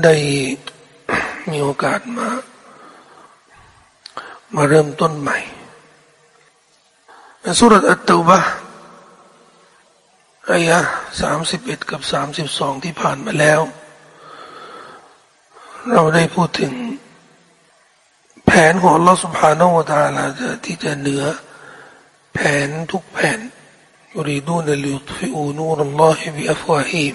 ได้มีโอกาสมา มาเริ่มต้นใหม่ในสุรษอัตตบะอายะสามสิบเอ็ดกับสามสิบสองที่ผ่านมาแล้ว เราได้พูดถึง แผนของลอสุภาโนวตาลาที่จะเหนือ แผนทุกแผนยูริดูนลิยุตฟิอูนูรัลลอฮิบิอัฟวาฮิม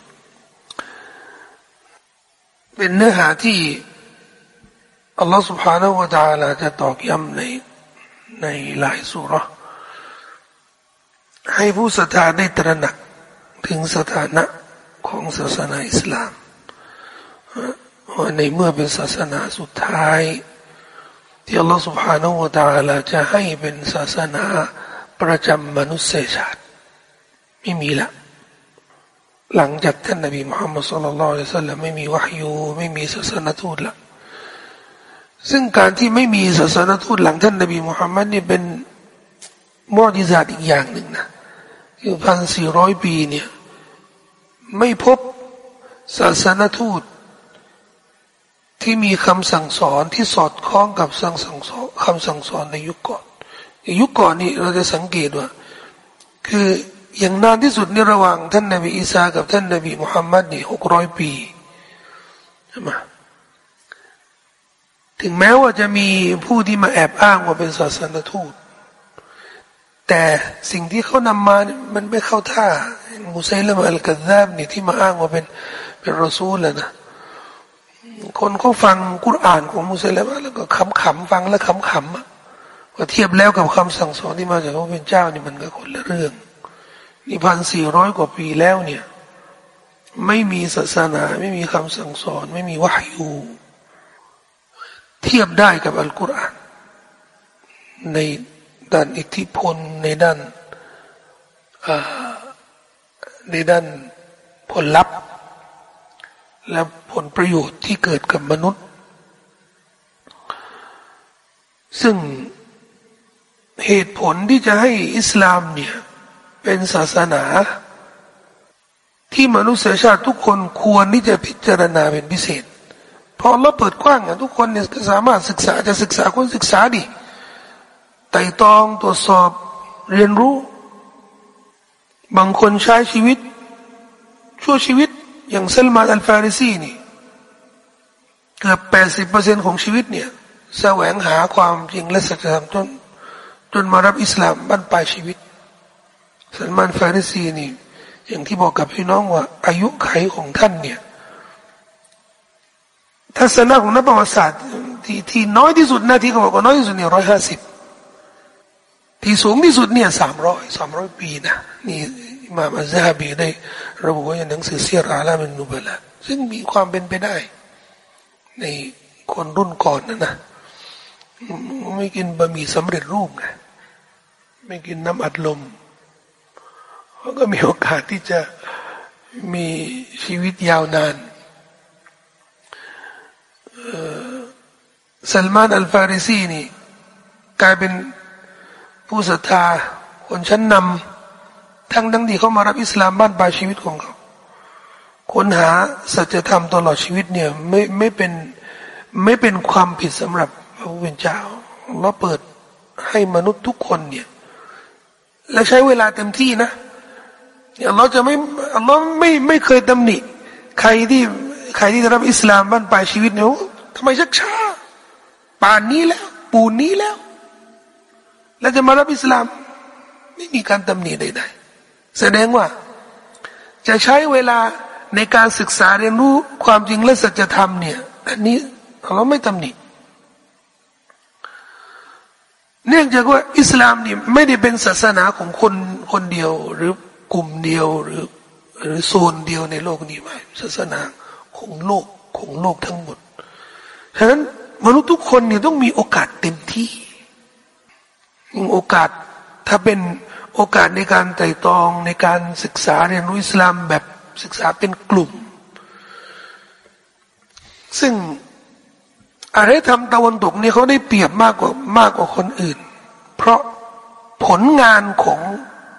เป็นเนื้อหาที่อัลลอฮฺ سبحانه และ تعالى จะตอกย้ำในในหลายสุรให้ผู้ศรัทธาได้ตระหนักถึงสถานะของศาสนาอิสลามว่าในเมื่อเป็นศาสนาสุดท้าย ที่อัลลอฮฺ سبحانه และ تعالى จะให้เป็นศาสนาประจำมนุษยชาติไม่มีละ หลังจากท่านนบีมุฮัมมัดสุลลัลลอฮุซัลลัมไม่มีวะฮยูไม่มีศาสนทูตละซึ่งการที่ไม่มีศาสนทูตหลังท่านนบีมุฮัมมัดนี่เป็นมอดิซาตอีกอย่างหนึ่งนะคือพันสี่ร้อยปีเนี่ยไม่พบศาสนทูต ที่มีคำสั่งสอนที่สอดคล้องกับสั่งสั่งสอนคำสั่งสอนในยุคก่อนยุคก่อนนี่เราจะสังเกตว่า คือ อย่างนานที่สุดในระหว่างท่านนบีอีสากับท่านนบีมุฮัมมัดนี่หกร้อยปีใช่ไหมถึงแม้ว่าจะมีผู้ที่มาแอบอ้างว่าเป็นศาสนทูต แต่สิ่งที่เขานำมามันไม่เข้าท่ามุซัยละมอัลกัซาบนี่ที่มาอ้างว่าเป็นเป็นรอซูลแล้วนะคนเขาฟังกุรอานของมุซัยละมแล้วก็ขำขำฟังแล้วขำขำว่าเทียบแล้วกับคำสั่งสอนที่มาจากพระเป็นเจ้านี่มันก็คนละเรื่อง นี่พันสี่ร้อยกว่าปีแล้วเนี่ย ไม่มีศาสนา ไม่มีคำสั่งสอน ไม่มีวะฮยูเทียบได้กับอัลกุรอานในด้านอิทธิพลในด้านในด้านผลลัพธ์ และผลประโยชน์ที่เกิดกับมนุษย์ ซึ่งเหตุผลที่จะให้อิสลามเนี่ย เป็นศาสนา ที่มนุษยชาติทุกคนควรที่จะพิจารณาเป็นพิเศษพราะเราเปิดกว้างอะทุกคนเนี่ยสามารถศึกษาจะศึกษาคนศึกษาดิไต่ตองตรวจสอบเรียนรู้ บางคนใช้ชีวิต ชั่วชีวิตอย่างเซลมาอัลฟาริซีนี่เกือบแปดสิบเปอร์เซ็นของชีวิตเนี่ยแสวงหาความจริงและสัจธรรมจนจนมารับอิสลามบั้นปลายชีวิต สัลมานฟาริซีนี่ อย่างที่บอกกับพี่น้องว่า อายุไขของท่านเนี่ยทัศนะของนักประวัติศาสตร์ที่ที่น้อยที่สุดนะที่เขาบอกว่าน้อยที่สุดเนี่ยร้อยห้าสิบที่สูงที่สุดเนี่ยสามร้อยสามร้อยปีนะนี่มาอัลซาบีได้ระบุไว้ในหนังสือเสียราลาเป็นนุบละซึ่งมีความเป็นไปได้ ในคนรุ่นก่อนนะนะไม่กินบะหมี่สำเร็จรูปไงไม่กินน้ำอัดลม เขาก็มีโอกาสที่จะมีชีวิตยาวนานซัลมานอัลฟาริซีนี่กลายเป็นผู้ศรัทธาคนชั้นนำทั้งทั้งที่เขามารับอิสลามบ้านปลายชีวิตของเขาค้นหาสัจธรรมตลอดชีวิตเนี่ยไม่ไม่เป็นไม่เป็นความผิดสำหรับพระผู้เป็นเจ้าเราเปิดให้มนุษย์ทุกคนเนี่ยและใช้เวลาเต็มที่นะ อัลลอฮ์จะไม่อัลลอฮ์ไม่ไม่เคยตำหนิ ใครที่ใครที่จะรับอิสลามบ้านปลายชีวิตเนี่ยทำไมชักช้าป่านนี้แล้ว ปูนนี้แล้ว แล้วจะมารับอิสลาม ไม่มีการตำหนิใดๆแสดงว่า จะใช้เวลาในการศึกษาเรียนรู้ความจริงและสัจธรรมเนี่ยอันนี้เราไม่ตำหนิเนื่องจากว่าอิสลามนี่ไม่ได้เป็นศาสนาของคนคนเดียวหรือ กลุ่มเดียวหรือ หรือโซนเดียวในโลกนี้ไม่ศาสนาของโลกของโลกทั้งหมดฉะนั้นมนุษย์ทุกคนเนี่ยต้องมีโอกาสเต็มที่โอกาสถ้าเป็นโอกาสในการไต่ตองในการศึกษาเรียนรู้อิสลามแบบศึกษาเป็นกลุ่ม ซึ่งอารยธรรมตะวันตกนี่เขาได้เปรียบมากกว่ามากกว่าคนอื่น เพราะผลงานของ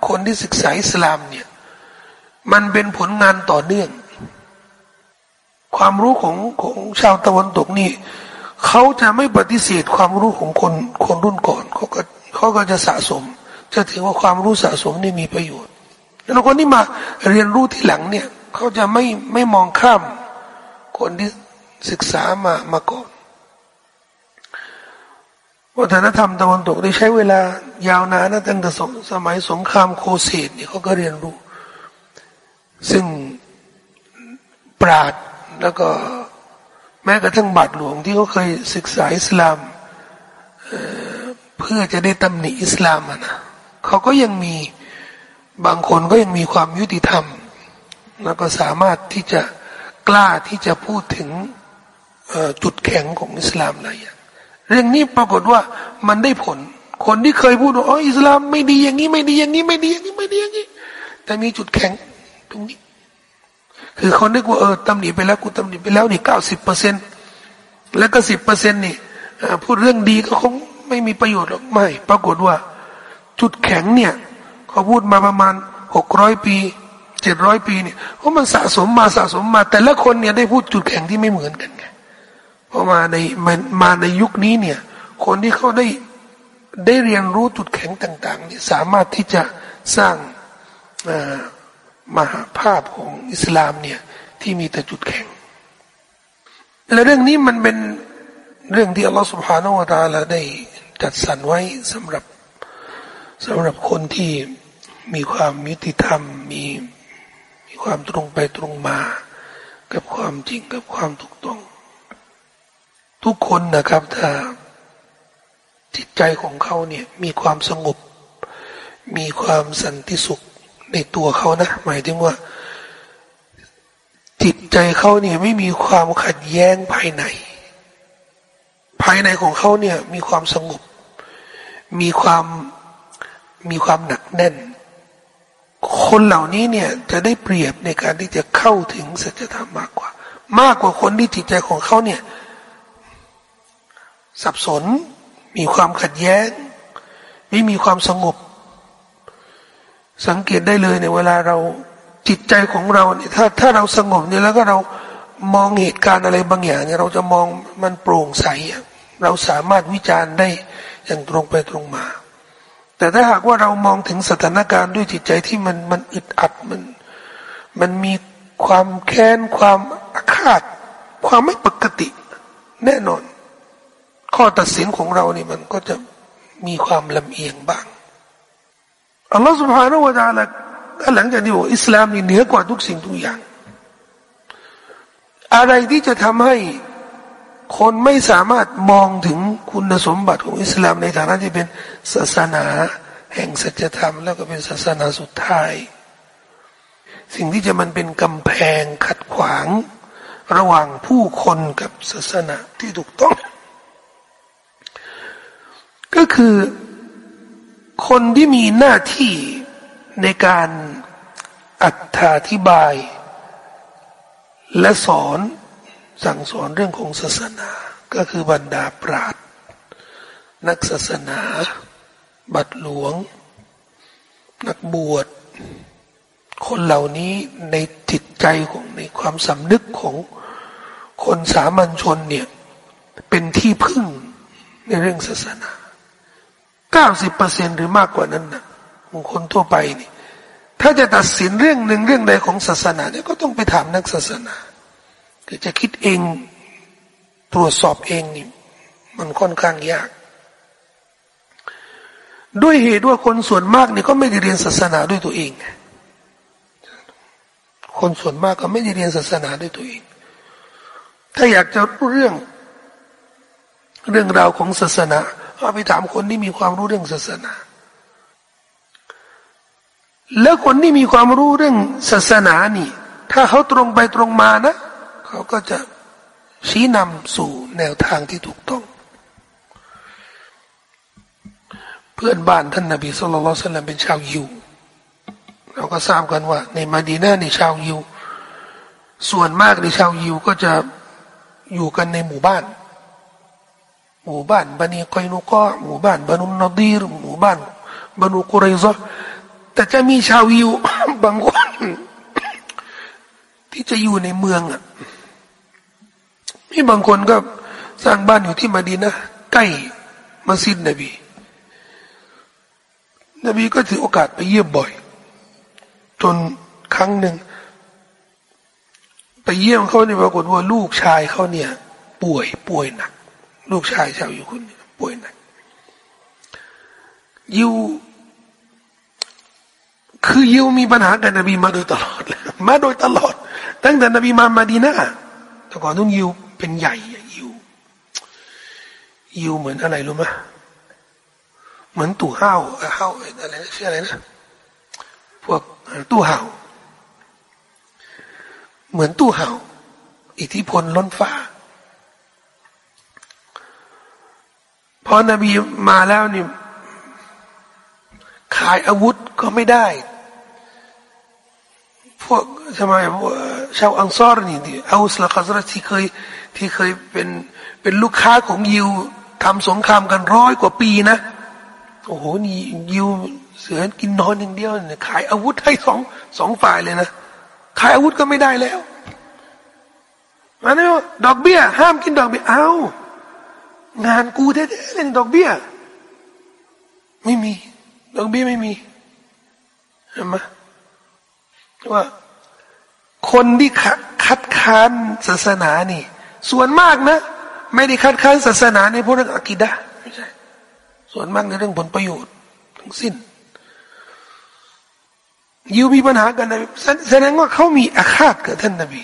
คนที่ศึกษาอิสลามเนี่ย มันเป็นผลงานต่อเนื่อง ความรู้ของของชาวตะวันตกนี่เขาจะไม่ปฏิเสธความรู้ของคนคนรุ่นก่อนเขาก็เขาก็จะสะสม จะถือว่าความรู้สะสมนี่มีประโยชน์แล้วคนที่มาเรียนรู้ที่หลังเนี่ยเขาจะไม่ไม่มองข้ามคนที่ศึกษามามาก่อน วัฒนธรรมตะวันตกได้ใช้เวลายาวนานนะตั้งแต่สมัยสงครามโคเสดเนี่ยเขาก็เรียนรู้ ซึ่งปราดแล้วก็แม้กระทั่งบาทหลวงที่เขาเคยศึกษาอิสลามเพื่อจะได้ตำหนิอิสลามนะเขาก็ยังมีบางคนก็ยังมีความยุติธรรม แล้วก็สามารถที่จะกล้าที่จะพูดถึงจุดแข็งของอิสลามอะไรอย่าง เรื่องนี้ปรากฏว่ามันได้ผล คนที่เคยพูดว่าอ๋ออิสลามไม่ดีอย่างนี้ไม่ดีอย่างนี้ไม่ดีอย่างนี้ไม่ดีอย่างนี้ แต่มีจุดแข็งตรงนี้ คือเขานึกว่าเออตำหนิไปแล้วกูตำหนิไปแล้วนี่เก้าสิบเปอร์เซ็นแล้วก็สิบเปอร์เซ็นนี่พูดเรื่องดีก็คงไม่มีประโยชน์หรอกไม่ ปรากฏว่า จุดแข็งเนี่ยเขาพูดมาประมาณหกร้อยปีเจ็ดร้อยปีเนี่ยเพราะมันสะสมมาสะสมมา แต่ละคนเนี่ยได้พูดจุดแข็งที่ไม่เหมือนกันไง พอมาในมันมาในยุคนี้เนี่ย คนที่เขาได้ได้เรียนรู้จุดแข็งต่างๆนี่สามารถที่จะสร้างมหาภาพของอิสลามเนี่ยที่มีแต่จุดแข็ง และเรื่องนี้มันเป็นเรื่องที่อัลลอฮฺสุบฮานาวะตาลาได้จัดสรรไว้สำหรับสำหรับคนที่มีความยุติธรรมมีมีความตรงไปตรงมา กับความจริงกับความถูกต้อง ทุกคนนะครับถ้าจิตใจของเขาเนี่ยมีความสงบ มีความสันติสุขในตัวเขานะหมายถึงว่า จิตใจเขาเนี่ยไม่มีความขัดแย้งภายใน ภายในของเขาเนี่ยมีความสงบ มีความมีความหนักแน่น คนเหล่านี้เนี่ยจะได้เปรียบในการที่จะเข้าถึงสัจธรรมมากกว่า มากกว่าคนที่จิตใจของเขาเนี่ย สับสน มีความขัดแย้ง ไม่มีความสงบ สังเกตได้เลยในเวลาเราจิตใจของเราเนี่ยถ้าถ้าเราสงบเนี่ยแล้วก็เรามองเหตุการณ์อะไรบางอย่างเนี่ยเราจะมองมันโปร่งใส เราสามารถวิจารณ์ได้อย่างตรงไปตรงมา แต่ถ้าหากว่าเรามองถึงสถานการณ์ด้วยจิตใจที่มันมันอึดอัดมัน มันมีความแค้นความอาฆาต ความไม่ปกติ แน่นอน ข้อตัดสินของเรานี่มันก็จะมีความลำเอียงบ้างอัลลอฮฺสุบฮานาอูตาละหลังจากที่บอกอิสลามนี่เหนือกว่าทุกสิ่งทุกอย่าง อะไรที่จะทำให้คนไม่สามารถมองถึงคุณสมบัติของอิสลามในฐานะที่เป็นศาสนา แห่งสัจธรรม แล้วก็เป็นศาสนาสุดท้าย สิ่งที่จะมันเป็นกำแพงขัดขวาง ระหว่างผู้คนกับศาสนาที่ถูกต้อง ก็คือคนที่มีหน้าที่ในการอธิบาย และสอนสั่งสอนเรื่องของศาสนา ก็คือบรรดาปราดนักศาสนา บัตรหลวง นักบวช คนเหล่านี้ในจิตใจของในความสำนึกของคนสามัญชนเนี่ย เป็นที่พึ่งในเรื่องศาสนา เก้าสิบเปอร์เซ็นหรือมากกว่านั้นนะของคนทั่วไปนี่ ถ้าจะตัดสินเรื่องหนึ่งเรื่องใดของศาสนาเนี่ยก็ต้องไปถามนักศาสนาคือจะคิดเองตรวจสอบเองนี่ มันค่อนข้างยาก ด้วยเหตุว่าคนส่วนมากนี่ก็ไม่ได้เรียนศาสนาด้วยตัวเอง คนส่วนมากก็ไม่ได้เรียนศาสนาด้วยตัวเอง ถ้าอยากจะรู้เรื่อง เรื่องราวของศาสนา เอาไปถามคนที่มีความรู้เรื่องศาสนา แล้วคนที่มีความรู้เรื่องศาสนานี่ ถ้าเขาตรงไปตรงมานะ เขาก็จะชี้นำสู่แนวทางที่ถูกต้อง เพื่อนบ้านท่านนบีสุลต่านเป็นชาวยิวเราก็ทราบกันว่า ในมาดีนาในชาวยิว ส่วนมากในชาวยิวก็จะอยู่กันในหมู่บ้าน หมู่บ้านบันีกอยนุกอหมู่บ้านบันุนนดีรหมู่บ้านบันุกุไรซอแต่จะมีชาวยิวบางคนที่จะอยู่ในเมืองอะมีบางคนก็สร้างบ้านอยู่ที่มาดีนะใกล้มัสยิดนบี นบีก็ถือโอกาสไปเยี่ยมบ่อย จนครั้งหนึ่ง ไปเยี่ยมเขาเนี่ยปรากฏว่าลูกชายเขาเนี่ย ป่วยป่วยหนัก ลูกชายชาวอยู่คนนี้ป่วยหนักยิวคือยิวมีปัญหากับนบีมาโดยตลอด มาโดยตลอด ตั้งแต่นบีมามาดีนะแต่ก่อนต้องยิวเป็นใหญ่ยิวยิวเหมือนอะไรรู้ไหมเหมือนตู้ห้าวห้าวอะไรชื่ออะไรนะพวกตู้ห่าวเหมือนตู้ห่าวอิทธิพลล้นฟ้า พอนบีมาแล้วนี่ขายอาวุธก็ไม่ได้ พวกทำไมพวกชาวอังซอร์นี่ที่อาอุสลาคาสรที่เคยที่เคยเป็นเป็นลูกค้าของยิวทำสงครามกันร้อยกว่าปีนะ โอ้โหนี่ยิวเสือกินนอนอย่างเดียวเนี่ยขายอาวุธให้สองสองฝ่ายเลยนะ ขายอาวุธก็ไม่ได้แล้วมาเนี่ยดอกเบี้ย ห้ามกินดอกเบี้ยเอา งานกูแท้ๆเล่นดอกเบี้ย ไม่มี ดอกเบี้ยไม่มีเห็นไหมว่าคนที่คัดค้านศาสนานี่ ส่วนมากนะ ไม่ได้คัดค้านศาสนาในพวกเรื่องอักิดะไม่ใช่ส่วนมากในเรื่องผลประโยชน์ทั้งสิ้น ยิวมีปัญหากันนะแสดงว่าเขามีอาฆาตกับท่านนบี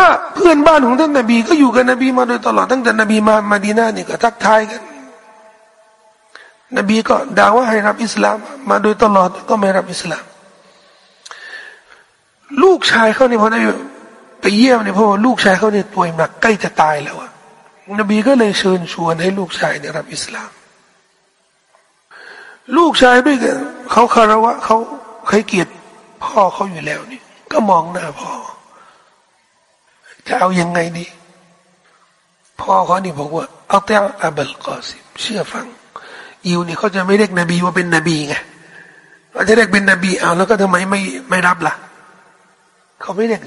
ก็เพื่อนบ้านของท่านนบี ก็อยู่กับนบีมาโดยตลอดตั้งแต่นบีมามาดีนาเนี่ยก็ทักทายกัน นบีก็ด่าว่าให้รับอิสลาม มาโดยตลอดก็ไม่รับอิสลาม ลูกชายเขาเนี่ยพอได้ไปเยี่ยมเนี่ยเพราะว่าลูกชายเขาเนี่ยป่วยหนักใกล้จะตายแล้วอะนบีก็เลยเชิญชวนให้ลูกชายเนี่ยรับอิสลาม ลูกชายด้วยกันเขาคารวะเขาเคยเกลียดพ่อเขาอยู่แล้วนี่ก็มองหน้าพ่อ จะเอายังไงดีพ่อเขานี่บอกว่าเอาแต่อับดุลกอสิมเชื่อฟังยิวนี่เขาจะไม่เรียกนบีว่าเป็นนบีไงเขาจะเรียกเป็นนบีเอาแล้วก็ทำไมไม่ไม่รับละ่ะเขาไม่เรียก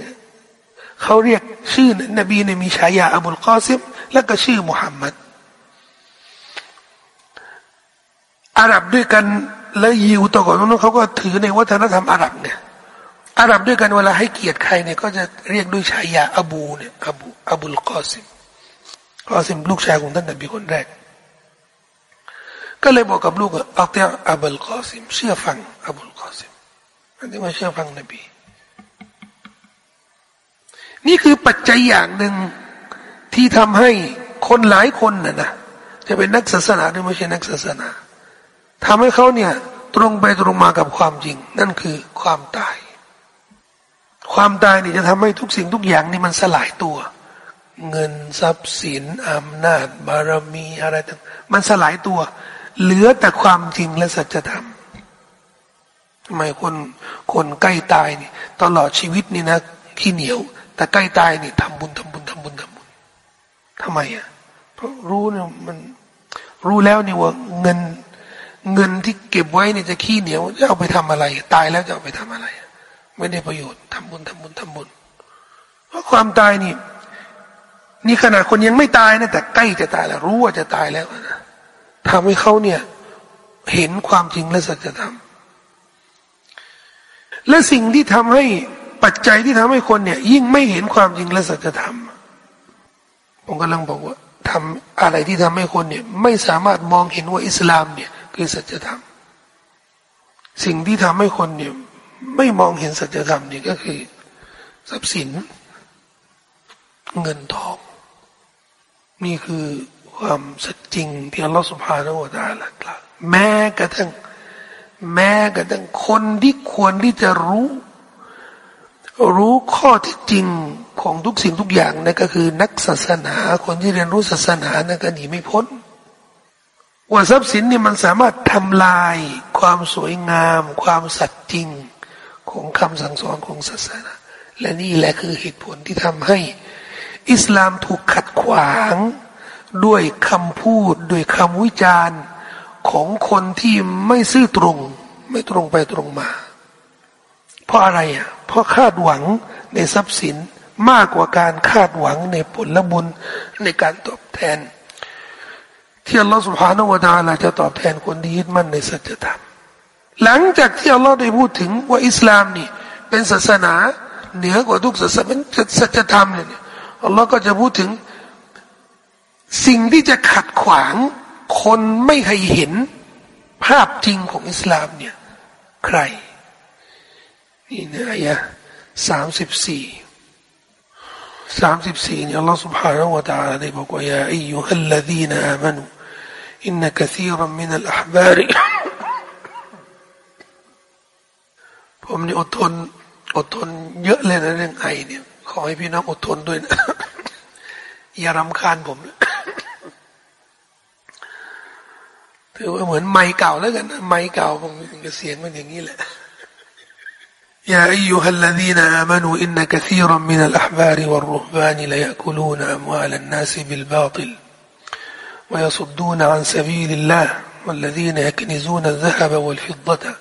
เขาเรียกชื่อนบีเนี่ยมีฉายาอับุลกอซิมแล้วก็ชื่อมุฮัมมัดอาหรับด้วยกันและยิวต่อก่อนนู้นเขาก็ถือในวัฒนธรรมอาหรับเนี่ย อาหรับด้วยกันเวลาให้เกียรติใครเนี่ยก็จะเรียกด้วยฉายาอบูเนี่ยอบูอบูลกอซิมกอซิมลูกชายของท่านนบีคนแรก ก็เลยบอกกับลูกว่าอัตียอับุลกอซิมเชื่อฟังอบูลกอซิมอันนี้มาเชื่อฟังนบี นี่คือปัจจัยอย่างหนึ่งที่ทำให้คนหลายคนน่ะนะจะเป็นนักศาสนาหรือไม่ใช่นักศาสนาทำให้เขาเนี่ยตรงไปตรงมากับความจริง นั่นคือความตาย ความตายนี่จะทำให้ทุกสิ่งทุกอย่างนี่มันสลายตัว เงินทรัพย์สินอำนาจ บารมีอะไรต่างมันสลายตัว เหลือแต่ความจริงและสัจธรรมทำไมคนคนใกล้ตายนี่ ตลอดชีวิตนี่นะขี้เหนียว แต่ใกล้ตายนี่ทำบุญทำบุญทำบุญทำบุญทำไมอะเพราะรู้เนี่ยมันรู้แล้วนี่ว่าเงินเงินที่เก็บไว้เนี่ยจะขี้เหนียวจะเอาไปทำอะไร ตายแล้วจะเอาไปทำอะไร ไม่ได้ประโยชน์ทำบุญทำบุญทำบุญ เพราะความตายนี่ นี่ขนาดคนยังไม่ตายนะแต่ใกล้จะตายแล้ว รู้ว่าจะตายแล้วนะทำให้เขาเนี่ย เห็นความจริงและสัจธรรมและสิ่งที่ทำให้ปัจจัยที่ทำให้คนเนี่ย ยิ่งไม่เห็นความจริงและสัจธรรมผมกำลังบอกว่าทำอะไรที่ทำให้คนเนี่ย ไม่สามารถมองเห็นว่าอิสลามเนี่ย คือสัจธรรมสิ่งที่ทำให้คนเนี่ย ไม่มองเห็นสัจธรรมนี่ก็คือ ทรัพย์สิน เงินทอง นี่คือความสัจจริงที่อัลลอฮฺสุบฮานาอูตาละกล่าวแม้กระทั่งแม้กระทั่งคนที่ควรที่จะรู้ รู้ข้อที่จริงของทุกสิ่งทุกอย่างนั่นก็คือ นักศาสนา คนที่เรียนรู้ศาสนานั่นก็หนีไม่พ้นว่าทรัพย์สินนี่มันสามารถทำลาย ความสวยงาม ความสัตย์จริง ของคำสั่งสอนของศาสนา และนี่แหละคือเหตุผลที่ทำให้ อิสลามถูกขัดขวาง ด้วยคำพูดด้วยคำวิจารณ์ของคนที่ไม่ซื่อตรง ไม่ตรงไปตรงมา เพราะอะไรอะเพราะคาดหวังในทรัพย์สินมากกว่าการคาดหวังในผลบุญในการตอบแทน ที่อัลลอฮฺสุบฮานาวะตาลาจะตอบแทนคนที่ยึดมั่นในสัจธรรม หลังจากที่อัลลอฮ์ได้พูดถึงว่าอิสลามนี่ เป็นศาสนา เหนือกว่าทุกศาสนาเป็นสัจธรรมเนี่ยอัลลอฮ์ก็จะพูดถึง สิ่งที่จะขัดขวางคนไม่เคยเห็นภาพจริงของอิสลามเนี่ย ใคร นี่นะอายะสามสิบสี่สามสิบสี่เนี่ยอัลลอฮฺ سبحانه และ تعالى ได้บอกว่ายาอิยุฮัลลดีนอามานุอินนักซีรัมินัลอับาริ ผมนี่อดทนอดทนเยอะเลยนะเรื่องไอเนี่ย ขอให้พี่น้องอดทนด้วยนะอย่ารำคาญผมนะถือว่าเหมือนไม้เก่าแล้วกันนะไม้เก่าผมจะเสียงมันอย่างนี้แหละ يا أيها الذين آمنوا إن كثيرا من الأحبار والرهبان ليأكلون أموال الناس بالباطل ويصدون عن سبيل الله والذين يكنزون الذهب والفضة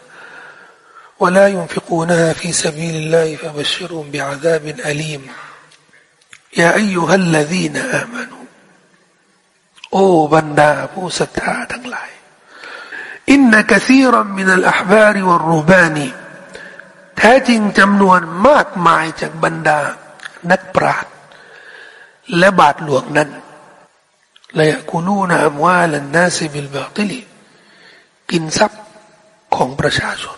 ولا ينفقونها في سبيل الله فبشرهم بعذاب أليم يا أيها الذين آمنوا โอ้บรรดาผู้ศรัทธาทั้งหลาย إن كثيرا من الأحبار والرهبان แท้จริงจำนวนมากมายจากบรรดา นักปราชญ์และบาทหลวงนั้นเลยกูลูนามวาลันนาซิบิลบาติลีกินทรัพย์ของประชาชน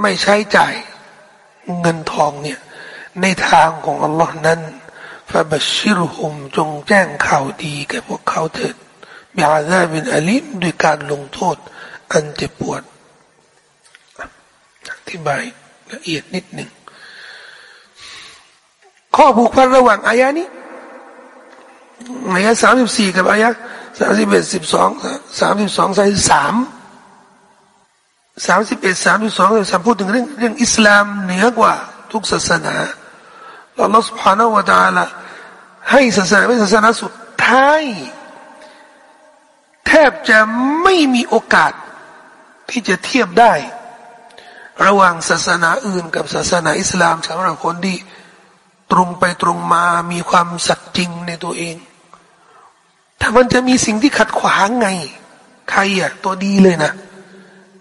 ไม่ใช้จ่ายเงินทองเนี่ยในทางของอัลลอฮ์นั้นฟาบชิรหุมจงแจ้งข่าวดีแก่พวกเขาเถิดบิอาซาบินอลิมด้วยการลงโทษ อันเจ็บปวดอธิบายละเอียดนิดหนึ่ง ข้อผูกพันระหว่างอายะนี้อายะสามสิบสี่กับอายะสามสิบเอ็ดสิบสองสามสิบสองใส่สาม สามสิบเอ็ดสามสิบสองสามพูดถึงเรื่องเรื่องอิสลามเหนือกว่าทุกศาสนาเราเราสภานวตาละให้ศาสนาเป็นศาสนาสุดท้าย แทบจะไม่มีโอกาสที่จะเทียบได้ ระหว่างศาสนาอื่นกับศาสนาอิสลามสำหรับคนที่ตรงไปตรงมามีความสัตย์จริงในตัวเอง ถ้ามันจะมีสิ่งที่ขัดขวางไง ใครอะตัวดีเลยนะ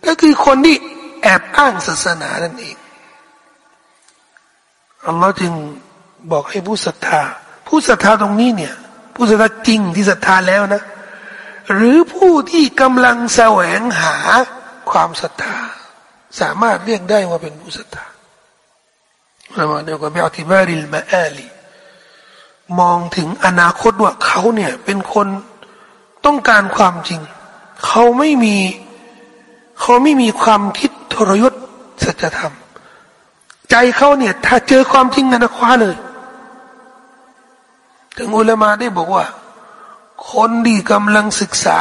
ก็คือคนที่แอบอ้างศาสนานั่นเองอัลลอฮ์จึงบอกให้ผู้ศรัทธา ผู้ศรัทธาตรงนี้เนี่ย ผู้ศรัทธาจริงที่ศรัทธาแล้วนะ หรือผู้ที่กำลังแสวงหาความศรัทธา สามารถเรียกได้ว่าเป็นผู้ศรัทธาเราเดียวกับอธิบาริลมาอาลีมองถึงอนาคตว่าเขาเนี่ยเป็นคนต้องการความจริง เขาไม่มี เขาไม่มีความคิดทรยศสัจธรรม ใจเขาเนี่ย ถ้าเจอความจริงนะคว้าเลย ถึงอุลามาได้บอกว่า คนดีกำลังศึกษา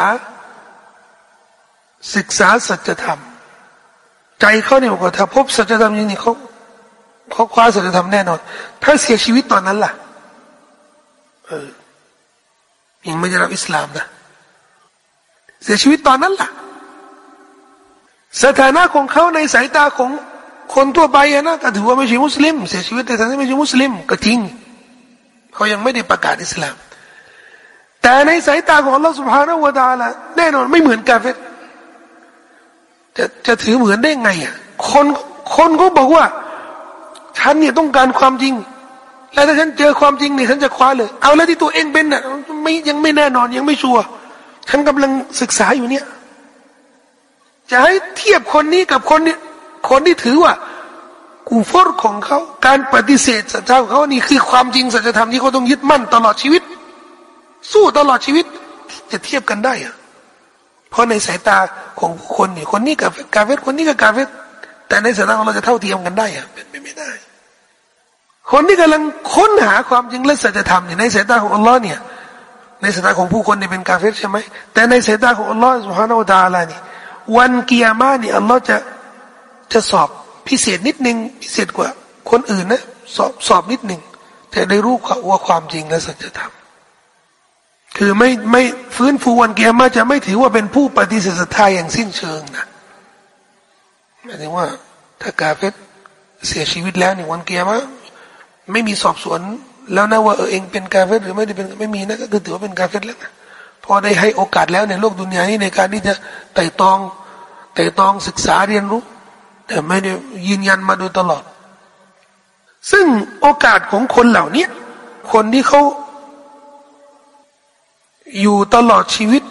ศึกษาสัจธรรม ใจเขาเนี่ยบอกว่าถ้าพบสัจธรรมจริงๆเขาเขาคว้าสัจธรรมแน่นอน ถ้าเสียชีวิตตอนนั้นล่ะ เออยังไม่ได้รับอิสลามนะ เสียชีวิตตอนนั้นล่ะ สถานะของเขาในสายตาของคนทั่วไปนะก็ถือว่าไม่ใช่มุสลิมเสียชีวิตในฐานะไม่ใช่มุสลิมก็จริงเขายังไม่ได้ประกาศอิสลาม แต่ในสายตาของอัลลอฮฺสุบฮานาวะตาละแน่นอนไม่เหมือนกาเฟตจะจะถือเหมือนได้ไงอะคนคนก็บอกว่า ฉันเนี่ยต้องการความจริง แล้วถ้าฉันเจอความจริงเนี่ยฉันจะคว้าเลย เอาแล้วที่ตัวเองเป็นน่ะไม่ยังไม่แน่นอนยังไม่ชัวร์ฉันกำลังศึกษาอยู่เนี่ย จะให้เทียบคนนี้กับคนนี้คนที่ถือว่ากูฟอร์ของเขา การปฏิเสธสัจธรรมเขานี่คือความจริงสัจธรรมที่เขาต้องยึดมั่นตลอดชีวิต สู้ตลอดชีวิต จะเทียบกันได้อะเพราะในสายตาของคนนี่คนนี้กับกาเฟตคนนี้กับกาเฟตแต่ในสายตาของเราจะเท่าเทียมกันได้อะเป็นไปไม่ได้ คนที่กำลังค้นหาความจริงและสัจธรรมเนี่ยในสายตาของอัลลอฮ์เนี่ย ในสายตาของผู้คนนี่เป็นกาเฟตใช่ไหมแต่ในสายตาของอัลลอฮ์สุฮานาอัลลอฮ์นี่ วันกิยามาเนี่อัลลอฮ์จะจะสอบพิเศษนิดนึงพิเศษกว่า คนอื่นนะสอบสอบนิดหนึ่งแต่ได้รู้ว่าความจริงและสัจธรรมคือไม่ไม่ฟื้นฟูวันเกียรมาจะไม่ถือว่าเป็นผู้ปฏิเสธศรัทธาอย่างสิ้นเชิงนะหมายถึงว่า ถ้ากาเฟตเสียชีวิตแล้วในวันเกียรมาไม่มีสอบสวน แล้วนะว่าเออเองเป็นกาเฟตหรือไม่ได้เป็นไม่มีนะก็คือถือว่าเป็นกาเฟตแล้วนะ พอได้ให้โอกาสแล้วในโลกดุนยานี้ในการที่จะไต่ตองไต่ตองศึกษาเรียนรู้ แต่ไม่ได้ยืนยันมาโดยตลอด ซึ่งโอกาสของคนเหล่านี้คนที่เขาอยู่ตลอดชีวิต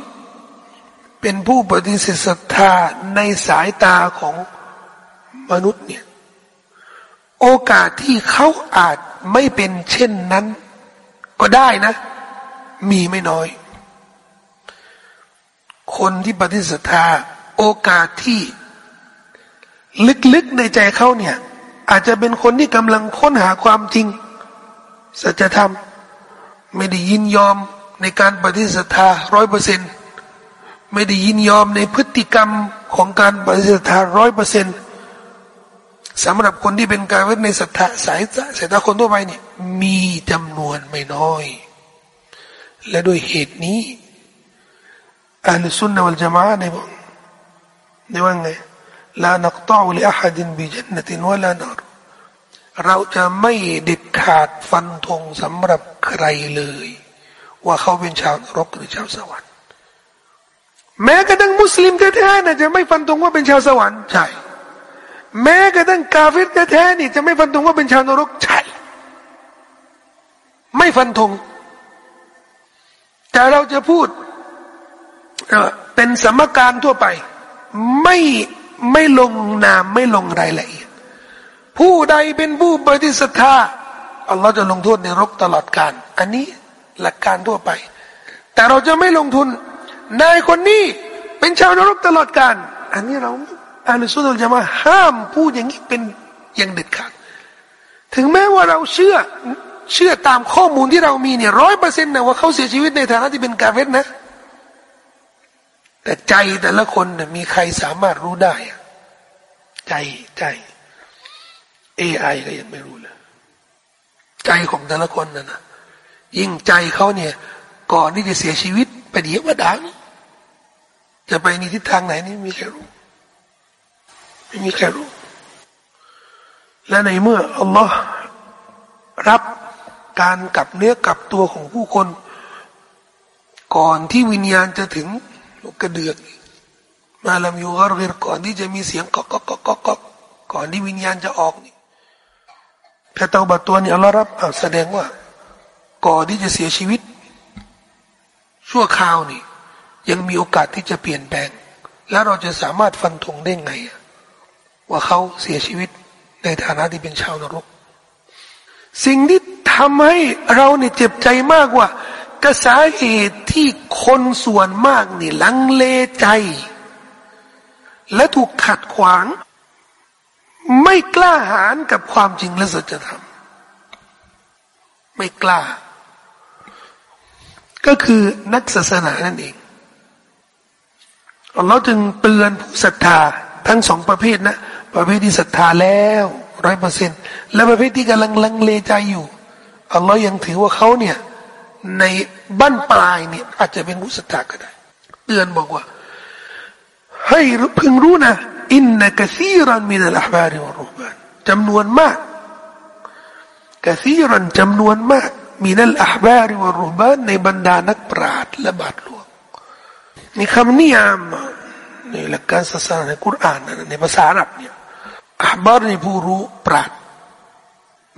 เป็นผู้ปฏิเสธศรัทธาในสายตาของมนุษย์เนี่ยโอกาสที่เขาอาจไม่เป็นเช่นนั้น ก็ได้นะ มีไม่น้อย คนที่ปฏิเสธศรัทธาโอกาสที่ ลึกๆในใจเขาเนี่ย อาจจะเป็นคนที่กำลังค้นหาความจริงสัจธรรม ไม่ได้ยินยอมในการปฏิสัทธาร้อยเปอร์เซ็นไม่ได้ยินยอมในพฤติกรรมของการปฏิสัทธาร้อยเปอร์เซ็นสำหรับคนที่เป็นการเวทในศรัทธาสายสายตาคนทั่วไปเนี่ยมีจำนวนไม่น้อย และด้วยเหตุนี้ อัลสุนนะวัลจามะในบอกในว่าไงลานักต่อลิอาฮัดินบิจันนตินวะลานารเราจะไม่เด็ดขาดฟันธงสำหรับใครเลย ว่าเขาเป็นชาวนรกหรือชาวสวรรค์ แม้กระทั่งมุสลิมแท้ๆนะจะไม่ฟันตรงว่าเป็นชาวสวรรค์ใช่แม้กระทั่งกาเฟตแท้ๆนี่จะไม่ฟันตรงว่าเป็นชาวนรกใช่ไม่ฟันธงแต่เราจะพูด เป็นสมการทั่วไป ไม่ไม่ลงนามไม่ลงรายละเอียด ผู้ใดเป็นผู้ปฏิสัทธาอัลลอฮ์จะลงโทษในรกตลอดกาลอันนี้หลักการทั่วไป แต่เราจะไม่ลงทุนนายคนนี้เป็นชาวนรกตลอดกาลอันนี้เราอาลสุนจะมาห้ามพูดอย่างนี้เป็นอย่างเด็ดขาดถึงแม้ว่าเราเชื่อเชื่อตามข้อมูลที่เรามีเนี่ยร้อยเปอร์เซ็นต์นะว่าเขาเสียชีวิตในฐานะที่เป็นกาเฟตนะ แต่ใจแต่ละคนเนี่ยมีใครสามารถรู้ได้ ใจใจเอไอก็ยังไม่รู้เลยใจของแต่ละคนนะนะยิ่งใจเขาเนี่ย ก่อนที่จะเสียชีวิตไปเดี๋ยวว่าดังจะไปในทิศทางไหนนี่มีใครรู้ไม่มีใครรู้ และในเมื่ออัลลอฮ์รับการกลับเนื้อกลับตัวของผู้คน ก่อนที่วิญญาณจะถึง ลูกกระเดือกมาลำยูกรกก่อนที่จะมีเสียงก๊อกก๊อกก๊อกก๊อกก่อนที่วิญญาณจะออกนี่แพทย์เตาบัตตัวนี่อัลลอฮ์รับแสดงว่า ก่อนที่จะเสียชีวิต ชั่วคราวนี่ ยังมีโอกาสที่จะเปลี่ยนแปลง แล้วเราจะสามารถฟันธงได้ไง ว่าเขาเสียชีวิตในฐานะที่เป็นชาวนรก สิ่งที่ทำให้เราเนี่ยเจ็บใจมากว่า กระสาเหตุที่คนส่วนมากนี่ลังเลใจ และถูกขัดขวาง ไม่กล้าหาญกับความจริงและสัจธรรมไม่กล้า ก็คือนักศาสนานั่นเองเราจึงเตือนผู้ศรัทธาทั้งสองประเภทนะ ประเภทที่ศรัทธาแล้วร้อยเปอร์เซ็นต์และประเภทที่กำลังลังเลใจอยู่อัลลอฮ์ยังถือว่าเขาเนี่ย ในบ้านปลายเนี่ย อาจจะเป็นผู้ศรัทธาก็ได้ เตือนบอกว่า ให้พึงรู้นะอินนักซีรันมินัลอาบาริวะรุบานจำนวนมากกซีรันจำนวนมากมินัลอาบาริวะรุบานในบรรดานักปราชญ์และบาทหลวงมีคำนิยามในหลักการศาสนาในกุรานในภาษาอับเนี่ยอาบาร์ในผู้รู้ปราชญ์